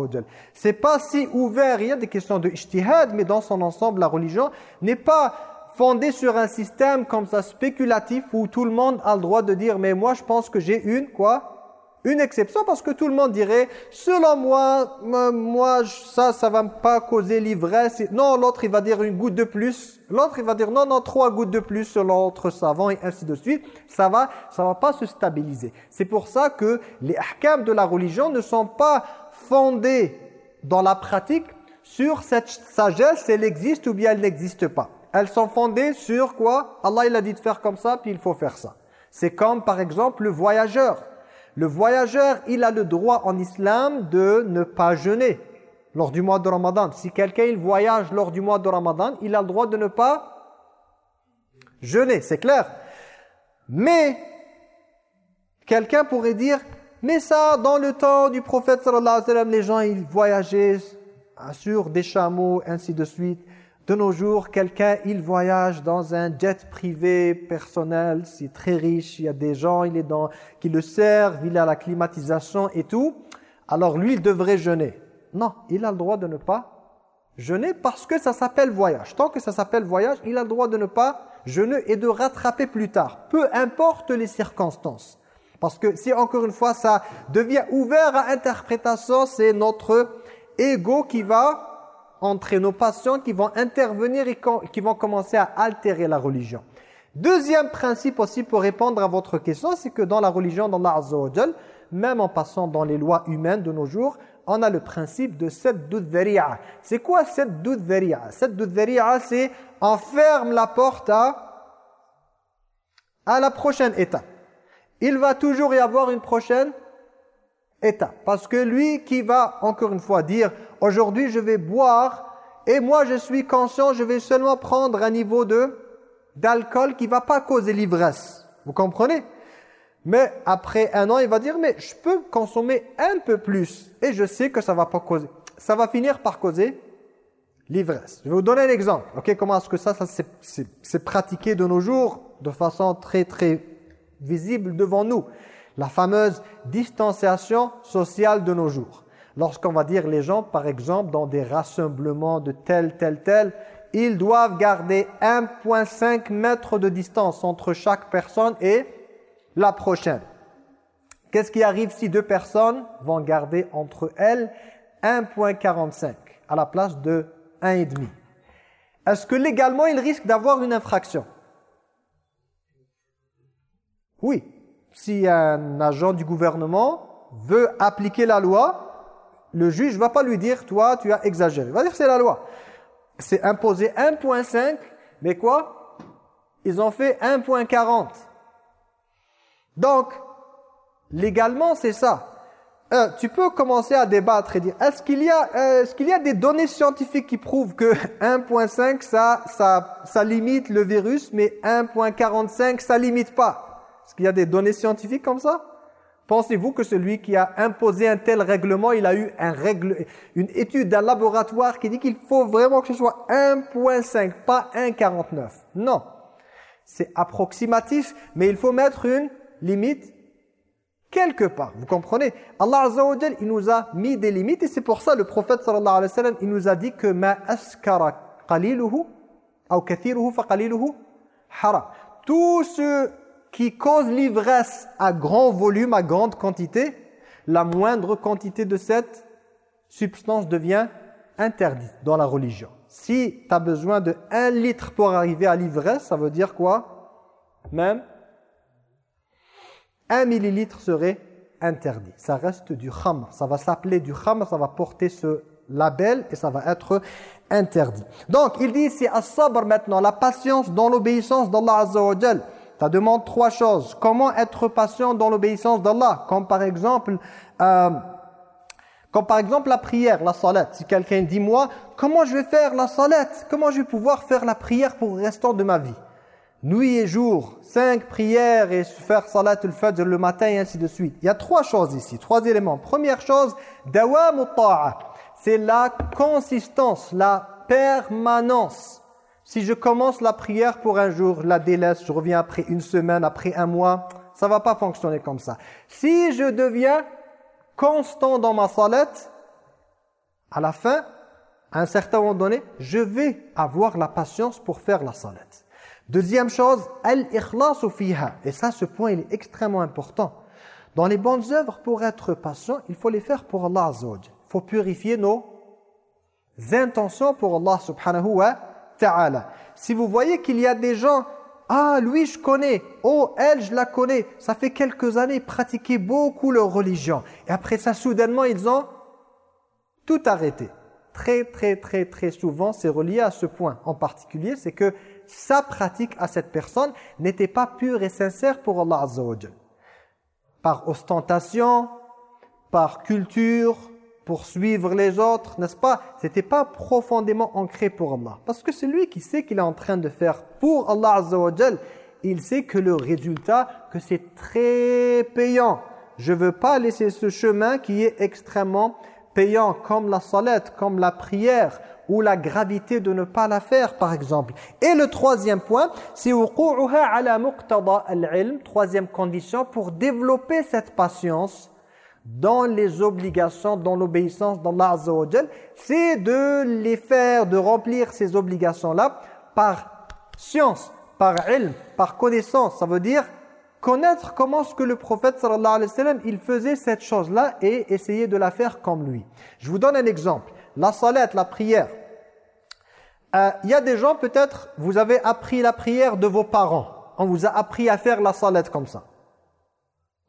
C'est pas si ouvert, il y a des questions de ijtihad, mais dans son ensemble, la religion n'est pas fondée sur un système comme ça spéculatif où tout le monde a le droit de dire « mais moi je pense que j'ai une, quoi ?» Une exception parce que tout le monde dirait, selon moi, moi ça, ça va pas causer l'ivresse. Non, l'autre il va dire une goutte de plus. L'autre il va dire non, non, trois gouttes de plus selon l'autre savant et ainsi de suite. Ça va, ça va pas se stabiliser. C'est pour ça que les ahkams de la religion ne sont pas fondés dans la pratique sur cette sagesse, elle existe ou bien elle n'existe pas. Elles sont fondées sur quoi? Allah il a dit de faire comme ça, puis il faut faire ça. C'est comme par exemple le voyageur. Le voyageur, il a le droit en islam de ne pas jeûner lors du mois de Ramadan. Si quelqu'un il voyage lors du mois de Ramadan, il a le droit de ne pas jeûner, c'est clair. Mais quelqu'un pourrait dire mais ça dans le temps du prophète sallallahu alayhi wa sallam les gens ils voyageaient sur des chameaux ainsi de suite. De nos jours, quelqu'un, il voyage dans un jet privé personnel, c'est très riche, il y a des gens il est dans, qui le servent, il a la climatisation et tout. Alors lui, il devrait jeûner. Non, il a le droit de ne pas jeûner parce que ça s'appelle voyage. Tant que ça s'appelle voyage, il a le droit de ne pas jeûner et de rattraper plus tard. Peu importe les circonstances. Parce que si encore une fois ça devient ouvert à interprétation, c'est notre ego qui va entre nos passions qui vont intervenir et qui vont commencer à altérer la religion. Deuxième principe aussi pour répondre à votre question, c'est que dans la religion d'Allah Azza même en passant dans les lois humaines de nos jours, on a le principe de cette dhari'a. C'est quoi cette dhari'a Cette dhari'a, c'est on ferme la porte à, à la prochaine étape. Il va toujours y avoir une prochaine étape. Parce que lui qui va, encore une fois, dire « Aujourd'hui, je vais boire et moi, je suis conscient, je vais seulement prendre un niveau de d'alcool qui va pas causer l'ivresse. » Vous comprenez? Mais après un an, il va dire « Mais je peux consommer un peu plus et je sais que ça va pas causer. Ça va finir par causer l'ivresse. » Je vais vous donner un exemple. Ok, Comment est-ce que ça, ça c'est pratiqué de nos jours de façon très, très visible devant nous? La fameuse distanciation sociale de nos jours. Lorsqu'on va dire les gens, par exemple, dans des rassemblements de tel, tel, tel, ils doivent garder 1,5 mètres de distance entre chaque personne et la prochaine. Qu'est-ce qui arrive si deux personnes vont garder entre elles 1,45 à la place de 1,5 Est-ce que légalement, ils risquent d'avoir une infraction? Oui, si un agent du gouvernement veut appliquer la loi, le juge va pas lui dire « toi, tu as exagéré ». Il va dire « c'est la loi ». C'est imposé 1.5, mais quoi? Ils ont fait 1.40. Donc, légalement, c'est ça. Euh, tu peux commencer à débattre et dire est-ce qu'il y a euh, est-ce qu'il y a des données scientifiques qui prouvent que 1.5 ça ça ça limite le virus mais 1.45 ça limite pas? Est-ce qu'il y a des données scientifiques comme ça? Pensez-vous que celui qui a imposé un tel règlement, il a eu une étude d'un laboratoire qui dit qu'il faut vraiment que ce soit 1.5, pas 1.49 Non. C'est approximatif, mais il faut mettre une limite quelque part. Vous comprenez? Allah Azza wa il nous a mis des limites et c'est pour ça le prophète sallallahu alayhi wa il nous a dit que ma askara qaliluhu ou kathiruhu fa qaliluhu haram. Tout qui cause l'ivresse à grand volume, à grande quantité, la moindre quantité de cette substance devient interdite dans la religion. Si tu as besoin de 1 litre pour arriver à l'ivresse, ça veut dire quoi? Même 1 millilitre serait interdit. Ça reste du khamr. Ça va s'appeler du khamr, ça va porter ce label et ça va être interdit. Donc, il dit ici, as-sabr maintenant, la patience dans l'obéissance d'Allah Azza wa Ça demande trois choses. Comment être patient dans l'obéissance d'Allah Comme par exemple... Euh, comme par exemple la prière, la salat. Si quelqu'un dit moi, comment je vais faire la salat? Comment je vais pouvoir faire la prière pour le restant de ma vie? Nuit et jour, cinq prières et faire salat al-fajr le matin et ainsi de suite. Il y a trois choses ici, trois éléments. Première chose, dawam ta'a. C'est la consistance, la permanence. Si je commence la prière pour un jour, la délaisse, je reviens après une semaine, après un mois, ça va pas fonctionner comme ça. Si je deviens constant dans ma salat, à la fin, à un certain moment donné, je vais avoir la patience pour faire la salat. Deuxième chose, al-ikhlasu fiha. Et ça, ce point, il est extrêmement important. Dans les bonnes œuvres, pour être patient, il faut les faire pour Allah Azza Il faut purifier nos intentions pour Allah subhanahu wa ta'ala. Si vous voyez qu'il y a des gens ah, lui, je connais. Oh, elle, je la connais. Ça fait quelques années, ils pratiquaient beaucoup leur religion. Et après ça, soudainement, ils ont tout arrêté. Très, très, très, très souvent, c'est relié à ce point en particulier, c'est que sa pratique à cette personne n'était pas pure et sincère pour Allah Azza Par ostentation, par culture, pour suivre les autres, n'est-ce pas? C'était pas profondément ancré pour Allah. Parce que c'est lui qui sait qu'il est en train de faire pour Allah Azza wa Il sait que le résultat, que c'est très payant. Je veux pas laisser ce chemin qui est extrêmement payant, comme la salat, comme la prière, ou la gravité de ne pas la faire, par exemple. Et le troisième point, c'est ala al-ilm, troisième condition, pour développer cette patience, dans les obligations, dans l'obéissance d'Allah Azza c'est de les faire, de remplir ces obligations-là par science, par ilm, par connaissance. Ça veut dire connaître comment ce que le prophète sallallahu alayhi wa sallam, il faisait cette chose-là et essayer de la faire comme lui. Je vous donne un exemple. La salat, la prière. Euh, il y a des gens, peut-être, vous avez appris la prière de vos parents. On vous a appris à faire la salat comme ça.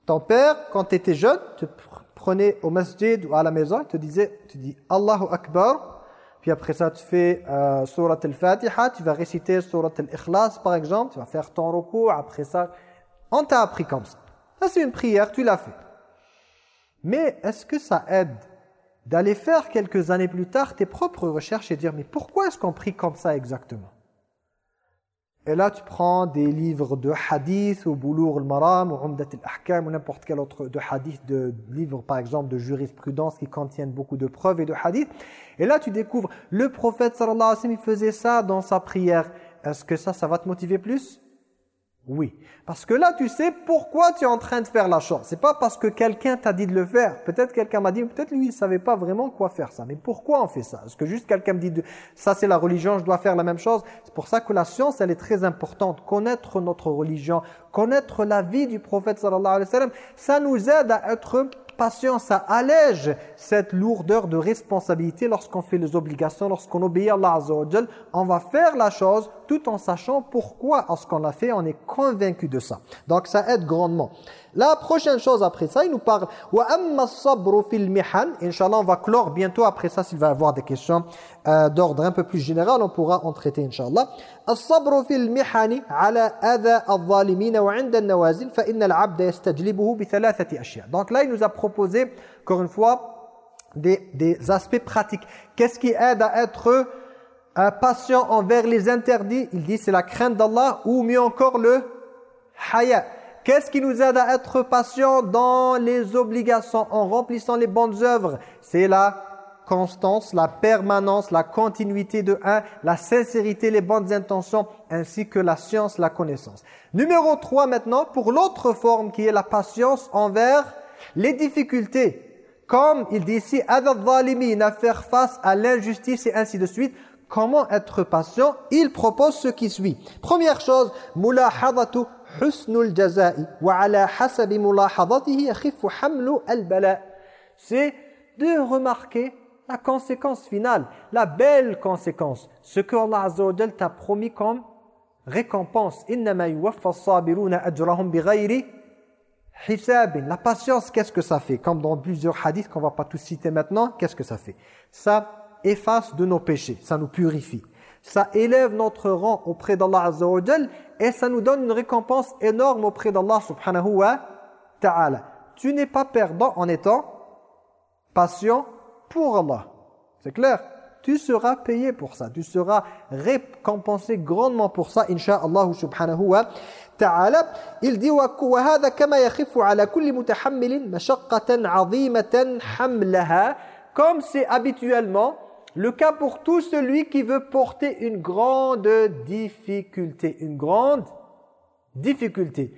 Ton père, quand tu étais jeune, te prenait au masjid ou à la maison, il te disait, tu dis Allahu Akbar, puis après ça tu fais euh, Surat al-Fatiha, tu vas réciter Surat al-Ikhlas par exemple, tu vas faire ton recours, après ça, on t'a appris comme ça. Ça c'est une prière, tu l'as fait. Mais est-ce que ça aide d'aller faire quelques années plus tard tes propres recherches et dire mais pourquoi est-ce qu'on prie comme ça exactement? Et là, tu prends des livres de hadith, ou Boulour al-Maram, ou Umdat al-Ahkam, ou n'importe quel autre de hadith, de livres par exemple de jurisprudence qui contiennent beaucoup de preuves et de hadith. Et là, tu découvres, le prophète sallallahu alayhi wa sallam, il faisait ça dans sa prière. Est-ce que ça, ça va te motiver plus? Oui. Parce que là, tu sais pourquoi tu es en train de faire la chose. C'est pas parce que quelqu'un t'a dit de le faire. Peut-être quelqu'un m'a dit, peut-être lui, il savait pas vraiment quoi faire ça. Mais pourquoi on fait ça? Est-ce que juste quelqu'un me dit, ça c'est la religion, je dois faire la même chose? C'est pour ça que la science, elle est très importante. Connaître notre religion, connaître la vie du prophète sallallahu alayhi wa sallam, ça nous aide à être patience, ça allège cette lourdeur de responsabilité lorsqu'on fait les obligations, lorsqu'on obéit à Allah Azza On va faire la chose tout en sachant pourquoi, lorsqu'on l'a fait, on est convaincu de ça. Donc ça aide grandement. La prochaine chose après ça, il nous parle wa amma sabru fil mihan. Inshallah, on va clore bientôt après ça s'il va y avoir des questions euh, d'ordre un peu plus général, on pourra en traiter inshallah. الصبر في المحن على أذى الظالمين وعند النوازل فإن العبد يستجلبه بثلاثة أشياء. Donc là, il nous a proposé encore une fois des, des aspects pratiques. Qu'est-ce qui aide à être un patient envers les interdits Il dit c'est la crainte d'Allah ou mieux encore le haya. Qu'est-ce qui nous aide à être patient dans les obligations en remplissant les bonnes œuvres? C'est la constance, la permanence, la continuité de un, la sincérité, les bonnes intentions, ainsi que la science, la connaissance. Numéro 3 maintenant, pour l'autre forme qui est la patience envers les difficultés. Comme il dit ici, « à faire face à l'injustice et ainsi de suite » comment être patient? Il propose ce qui suit. Première chose, C'est de remarquer La conséquence finale, la belle conséquence, ce que Allah Azza t'a promis comme récompense. La patience, qu'est-ce que ça fait? Comme dans plusieurs hadiths qu'on va pas tous citer maintenant, qu'est-ce que ça fait? Ça efface de nos péchés, ça nous purifie. Ça élève notre rang auprès d'Allah Azza wa et ça nous donne une récompense énorme auprès d'Allah subhanahu wa ta'ala. Tu n'es pas perdant en étant patient pour Allah. C'est clair Tu seras payé pour ça. Tu seras récompensé grandement pour ça, insha'Allah subhanahu wa ta'ala. Il dit وَهَذَا كَمَا يَخِفُ عَلَى كُلِّ مُتَحَمِّلٍ مَشَقَّةً عَظِيمَةً حَمْلَهَا Comme c'est habituellement le cas pour tout celui qui veut porter une grande difficulté. Une grande difficulté.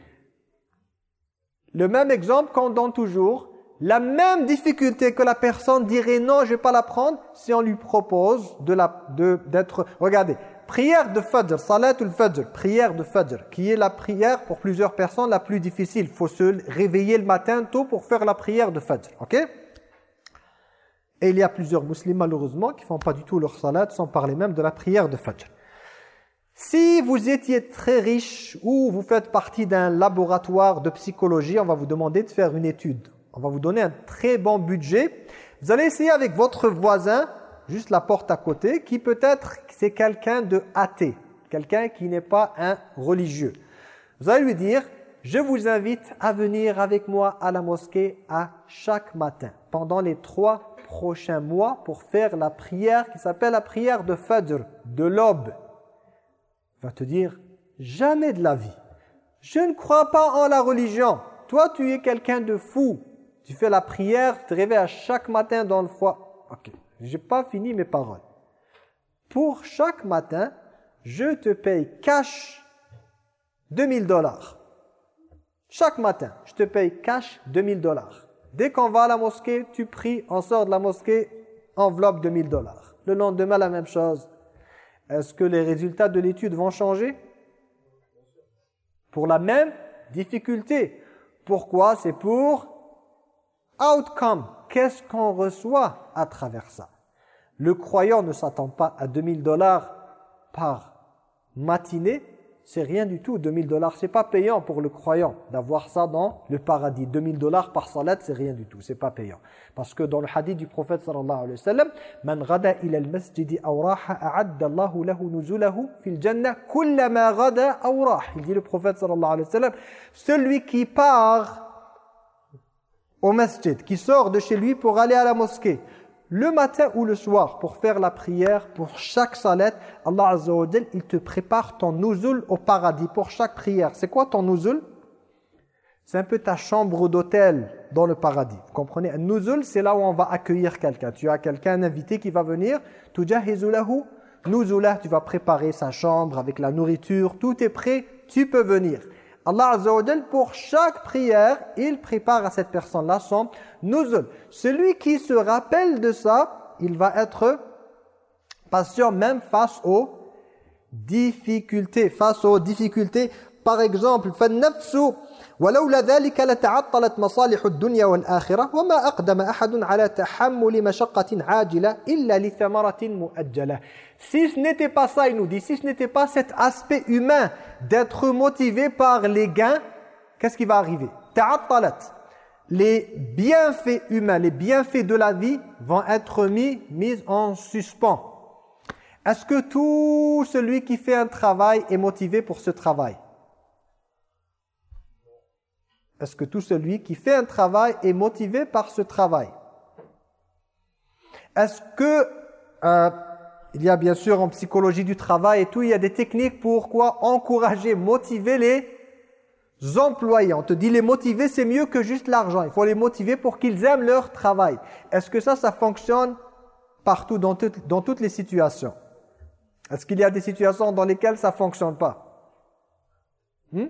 Le même exemple qu'on donne toujours, la même difficulté que la personne dirait non, je vais pas la prendre, si on lui propose de la d'être regardez, prière de Fajr, salatul Fajr, prière de Fajr, qui est la prière pour plusieurs personnes la plus difficile. Il faut se réveiller le matin tôt pour faire la prière de Fajr, OK? Et il y a plusieurs musulmans malheureusement qui font pas du tout leur salat sans parler même de la prière de Fajr. Si vous étiez très riche ou vous faites partie d'un laboratoire de psychologie, on va vous demander de faire une étude on va vous donner un très bon budget. Vous allez essayer avec votre voisin, juste la porte à côté, qui peut-être c'est quelqu'un de athée, quelqu'un qui n'est pas un religieux. Vous allez lui dire, je vous invite à venir avec moi à la mosquée à chaque matin, pendant les trois prochains mois, pour faire la prière qui s'appelle la prière de Fajr, de l'aube. Va te dire, jamais de la vie. Je ne crois pas en la religion. Toi, tu es quelqu'un de fou. Tu fais la prière, tu te réveilles à chaque matin dans le foie. Ok, j'ai pas fini mes paroles. Pour chaque matin, je te paye cash 2000 dollars. Chaque matin, je te paye cash 2000 dollars. Dès qu'on va à la mosquée, tu pries, on sort de la mosquée, enveloppe 2000 dollars. Le lendemain, la même chose. Est-ce que les résultats de l'étude vont changer? Pour la même difficulté. Pourquoi? C'est pour outcome, qu'est-ce qu'on reçoit à travers ça? Le croyant ne s'attend pas à 2000 dollars par matinée, c'est rien du tout, 2000 dollars, c'est pas payant pour le croyant d'avoir ça dans le paradis. 2000 dollars par salat, c'est rien du tout, c'est pas payant. Parce que dans le hadith du prophète sallallahu alayhi wa sallam, a'adda Allahu lahu nuzulahu fil kullama ghada. Il dit le prophète sallallahu alayhi wa sallam, celui qui part au masjid, qui sort de chez lui pour aller à la mosquée, le matin ou le soir, pour faire la prière, pour chaque salat, Allah Azza wa il te prépare ton nuzul au paradis pour chaque prière. C'est quoi ton nuzul C'est un peu ta chambre d'hôtel dans le paradis. Vous comprenez? Un nuzul, c'est là où on va accueillir quelqu'un. Tu as quelqu'un, un invité qui va venir, tujahizulahu nuzulah, tu vas préparer sa chambre avec la nourriture, tout est prêt, tu peux venir. Allah Azza wa pour chaque prière, il prépare à cette personne-là son nuzul. Celui qui se rappelle de ça, il va être patient même face aux difficultés. Face aux difficultés, par exemple, فَالنَّفْسُ ولولا ذلك لتعطلت مصالح الدنيا والآخرة وما أقدم أحد على تحمل مشقة عاجلة إلا لثمرة مؤجلة Si ce n'était pas ça, il nous dit, si ce n'était pas cet aspect humain d'être motivé par les gains, qu'est-ce qui va arriver Ta'attalat. Les bienfaits humains, les bienfaits de la vie vont être mis, mis en suspens. Est-ce que tout celui qui fait un travail est motivé pour ce travail Est-ce que tout celui qui fait un travail est motivé par ce travail? Est-ce que euh, il y a bien sûr en psychologie du travail et tout, il y a des techniques pour quoi encourager, motiver les employés? On te dit les motiver, c'est mieux que juste l'argent. Il faut les motiver pour qu'ils aiment leur travail. Est-ce que ça, ça fonctionne partout, dans, toutes les situations? Est-ce qu'il y a des situations dans lesquelles ça ne fonctionne pas? Hmm?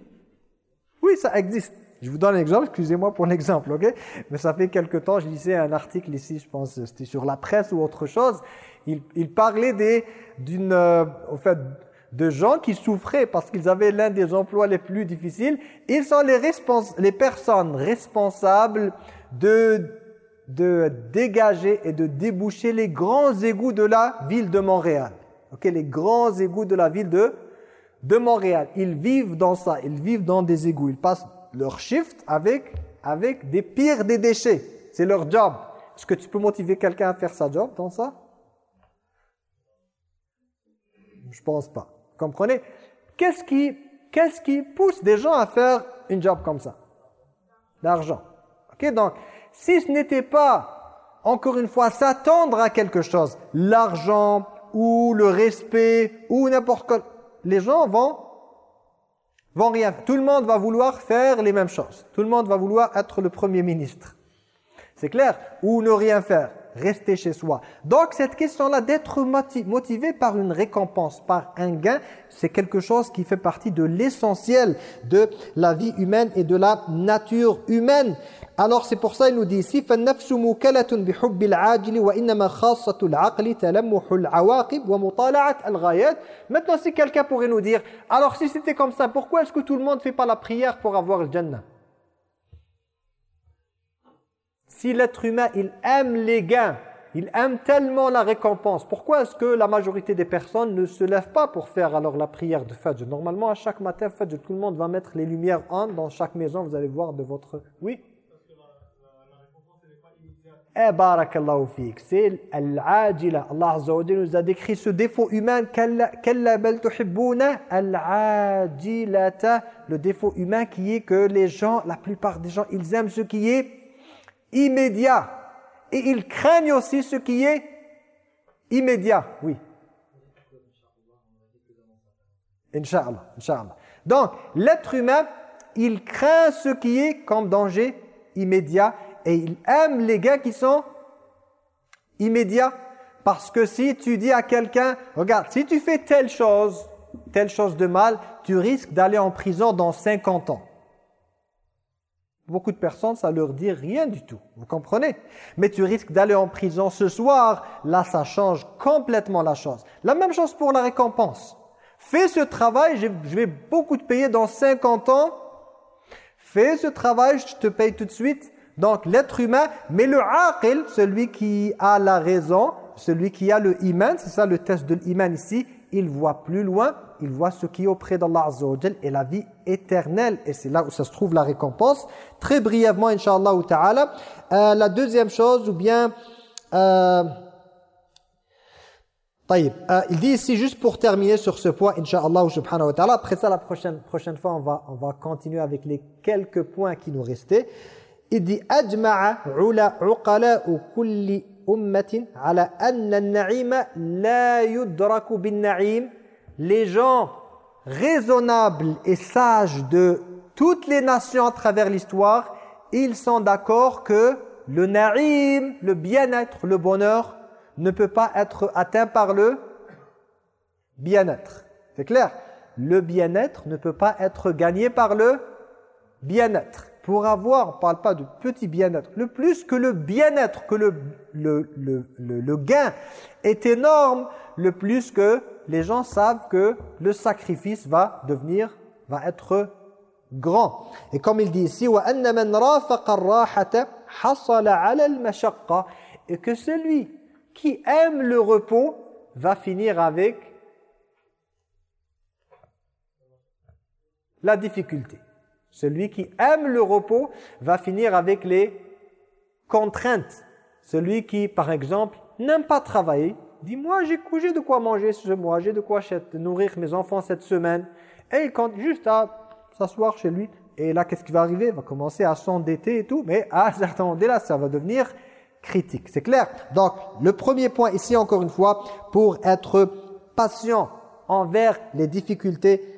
Oui, ça existe. Je vous donne un exemple, excusez-moi pour l'exemple, ok? Mais ça fait quelque temps, je lisais un article ici, je pense, c'était sur la presse ou autre chose, il, parlait des, d'une, euh, fait, de gens qui souffraient parce qu'ils avaient l'un des emplois les plus difficiles. Ils sont les, les personnes responsables de de dégager et de déboucher les grands égouts de la ville de Montréal. Ok, les grands égouts de la ville de, de Montréal. Ils vivent dans ça, ils vivent dans des égouts. Ils passent leur shift avec, avec des pires des déchets. C'est leur job. Est-ce que tu peux motiver quelqu'un à faire sa job dans ça? Je pense pas. Comprenez? Qu'est-ce qui, qu'est-ce qui pousse des gens à faire une job comme ça? L'argent. Ok, donc si ce n'était pas, encore une fois, s'attendre à quelque chose, l'argent ou le respect ou n'importe quoi, les gens vont, Tout le monde va vouloir faire les mêmes choses. Tout le monde va vouloir être le premier ministre. C'est clair Ou ne rien faire rester chez soi. Donc cette question-là d'être motivé par une récompense, par un gain, c'est quelque chose qui fait partie de l'essentiel de la vie humaine et de la nature humaine. Alors c'est pour ça il nous dit ici فالنفس موكلة بحب العاجل وإنما خاصة العقل تلمح العواقب ومطالعة الغايات. Maintenant si quelqu'un pourrait nous dire alors si c'était comme ça pourquoi est-ce que tout le monde fait pas la prière pour avoir le Jannah Si l'être humain, il aime les gains, il aime tellement la récompense, pourquoi est-ce que la majorité des personnes ne se lèvent pas pour faire alors la prière de Fajr Normalement, à chaque matin, Fajr, tout le monde va mettre les lumières en dans chaque maison, vous allez voir de votre... Oui Barakallahu fiqh. C'est al-ajila. Allah nous a décrit ce défaut humain. Al-ajilata. Le défaut humain qui est que les gens, la plupart des gens, ils aiment ce qui est immédiat. Et ils craignent aussi ce qui est immédiat. Oui. Inch'Allah. Inch'Allah. Donc, l'être humain, il craint ce qui est comme danger immédiat et il aime les gains qui sont immédiats. Parce que si tu dis à quelqu'un, regarde, si tu fais telle chose, telle chose de mal, tu risques d'aller en prison dans 50 ans. Beaucoup de personnes, ça leur dit rien du tout. Vous comprenez? Mais tu risques d'aller en prison ce soir. Là, ça change complètement la chose. La même chose pour la récompense. Fais ce travail, je vais beaucoup te payer dans 50 ans. Fais ce travail, je te paye tout de suite. Donc, l'être humain, mais le aqil, celui qui a la raison, celui qui a le iman, c'est ça le test de l'iman ici, il voit plus loin, il voit ce qui est auprès d'Allah Azza et la vie éternelle. Et c'est là où ça se trouve la récompense. Très brièvement, Inch'Allah ta'ala. Euh, la deuxième chose, ou bien... Euh, euh, il dit ici, juste pour terminer sur ce point, Inch'Allah subhanahu wa ta'ala. Après ça, la prochaine, prochaine fois, on va, on va continuer avec les quelques points qui nous restaient. Il dit « Ajma'a uqala'u kulli ummatin ala anna an-na'ima la yudraku bin-na'im » les gens raisonnables et sages de toutes les nations à travers l'histoire, ils sont d'accord que le na'im, le bien-être, le bonheur, ne peut pas être atteint par le bien-être. C'est clair Le bien-être ne peut pas être gagné par le bien-être. Pour avoir, on ne parle pas de petit bien-être, le plus que le bien-être, que le, le, le, le gain est énorme, le plus que les gens savent que le sacrifice va devenir, va être grand. Et comme il dit ici, et que celui qui aime le repos va finir avec la difficulté. Celui qui aime le repos va finir avec les contraintes. Celui qui, par exemple, n'aime pas travailler, Dis-moi, j'ai de quoi manger ce mois, j'ai de quoi nourrir mes enfants cette semaine. Et il compte juste à s'asseoir chez lui. Et là, qu'est-ce qui va arriver? Il va commencer à s'endetter et tout. Mais à un certain moment là, ça va devenir critique. C'est clair? Donc, le premier point ici, encore une fois, pour être patient envers les difficultés,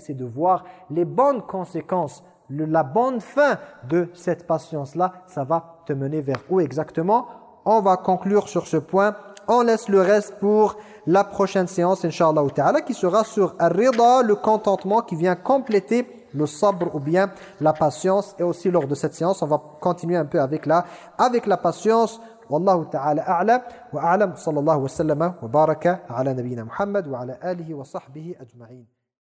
c'est de voir les bonnes conséquences la bonne fin de cette patience-là, ça va te mener vers où exactement? On va conclure sur ce point. On laisse le reste pour la prochaine séance, Inch'Allah ta'ala, qui sera sur Rida, le contentement qui vient compléter le sabre ou bien la patience. Et aussi lors de cette séance, on va continuer un peu avec la, avec la patience. Wallahu ta'ala a'la wa a'lam sallallahu wa sallama wa baraka ala nabina Muhammad wa ala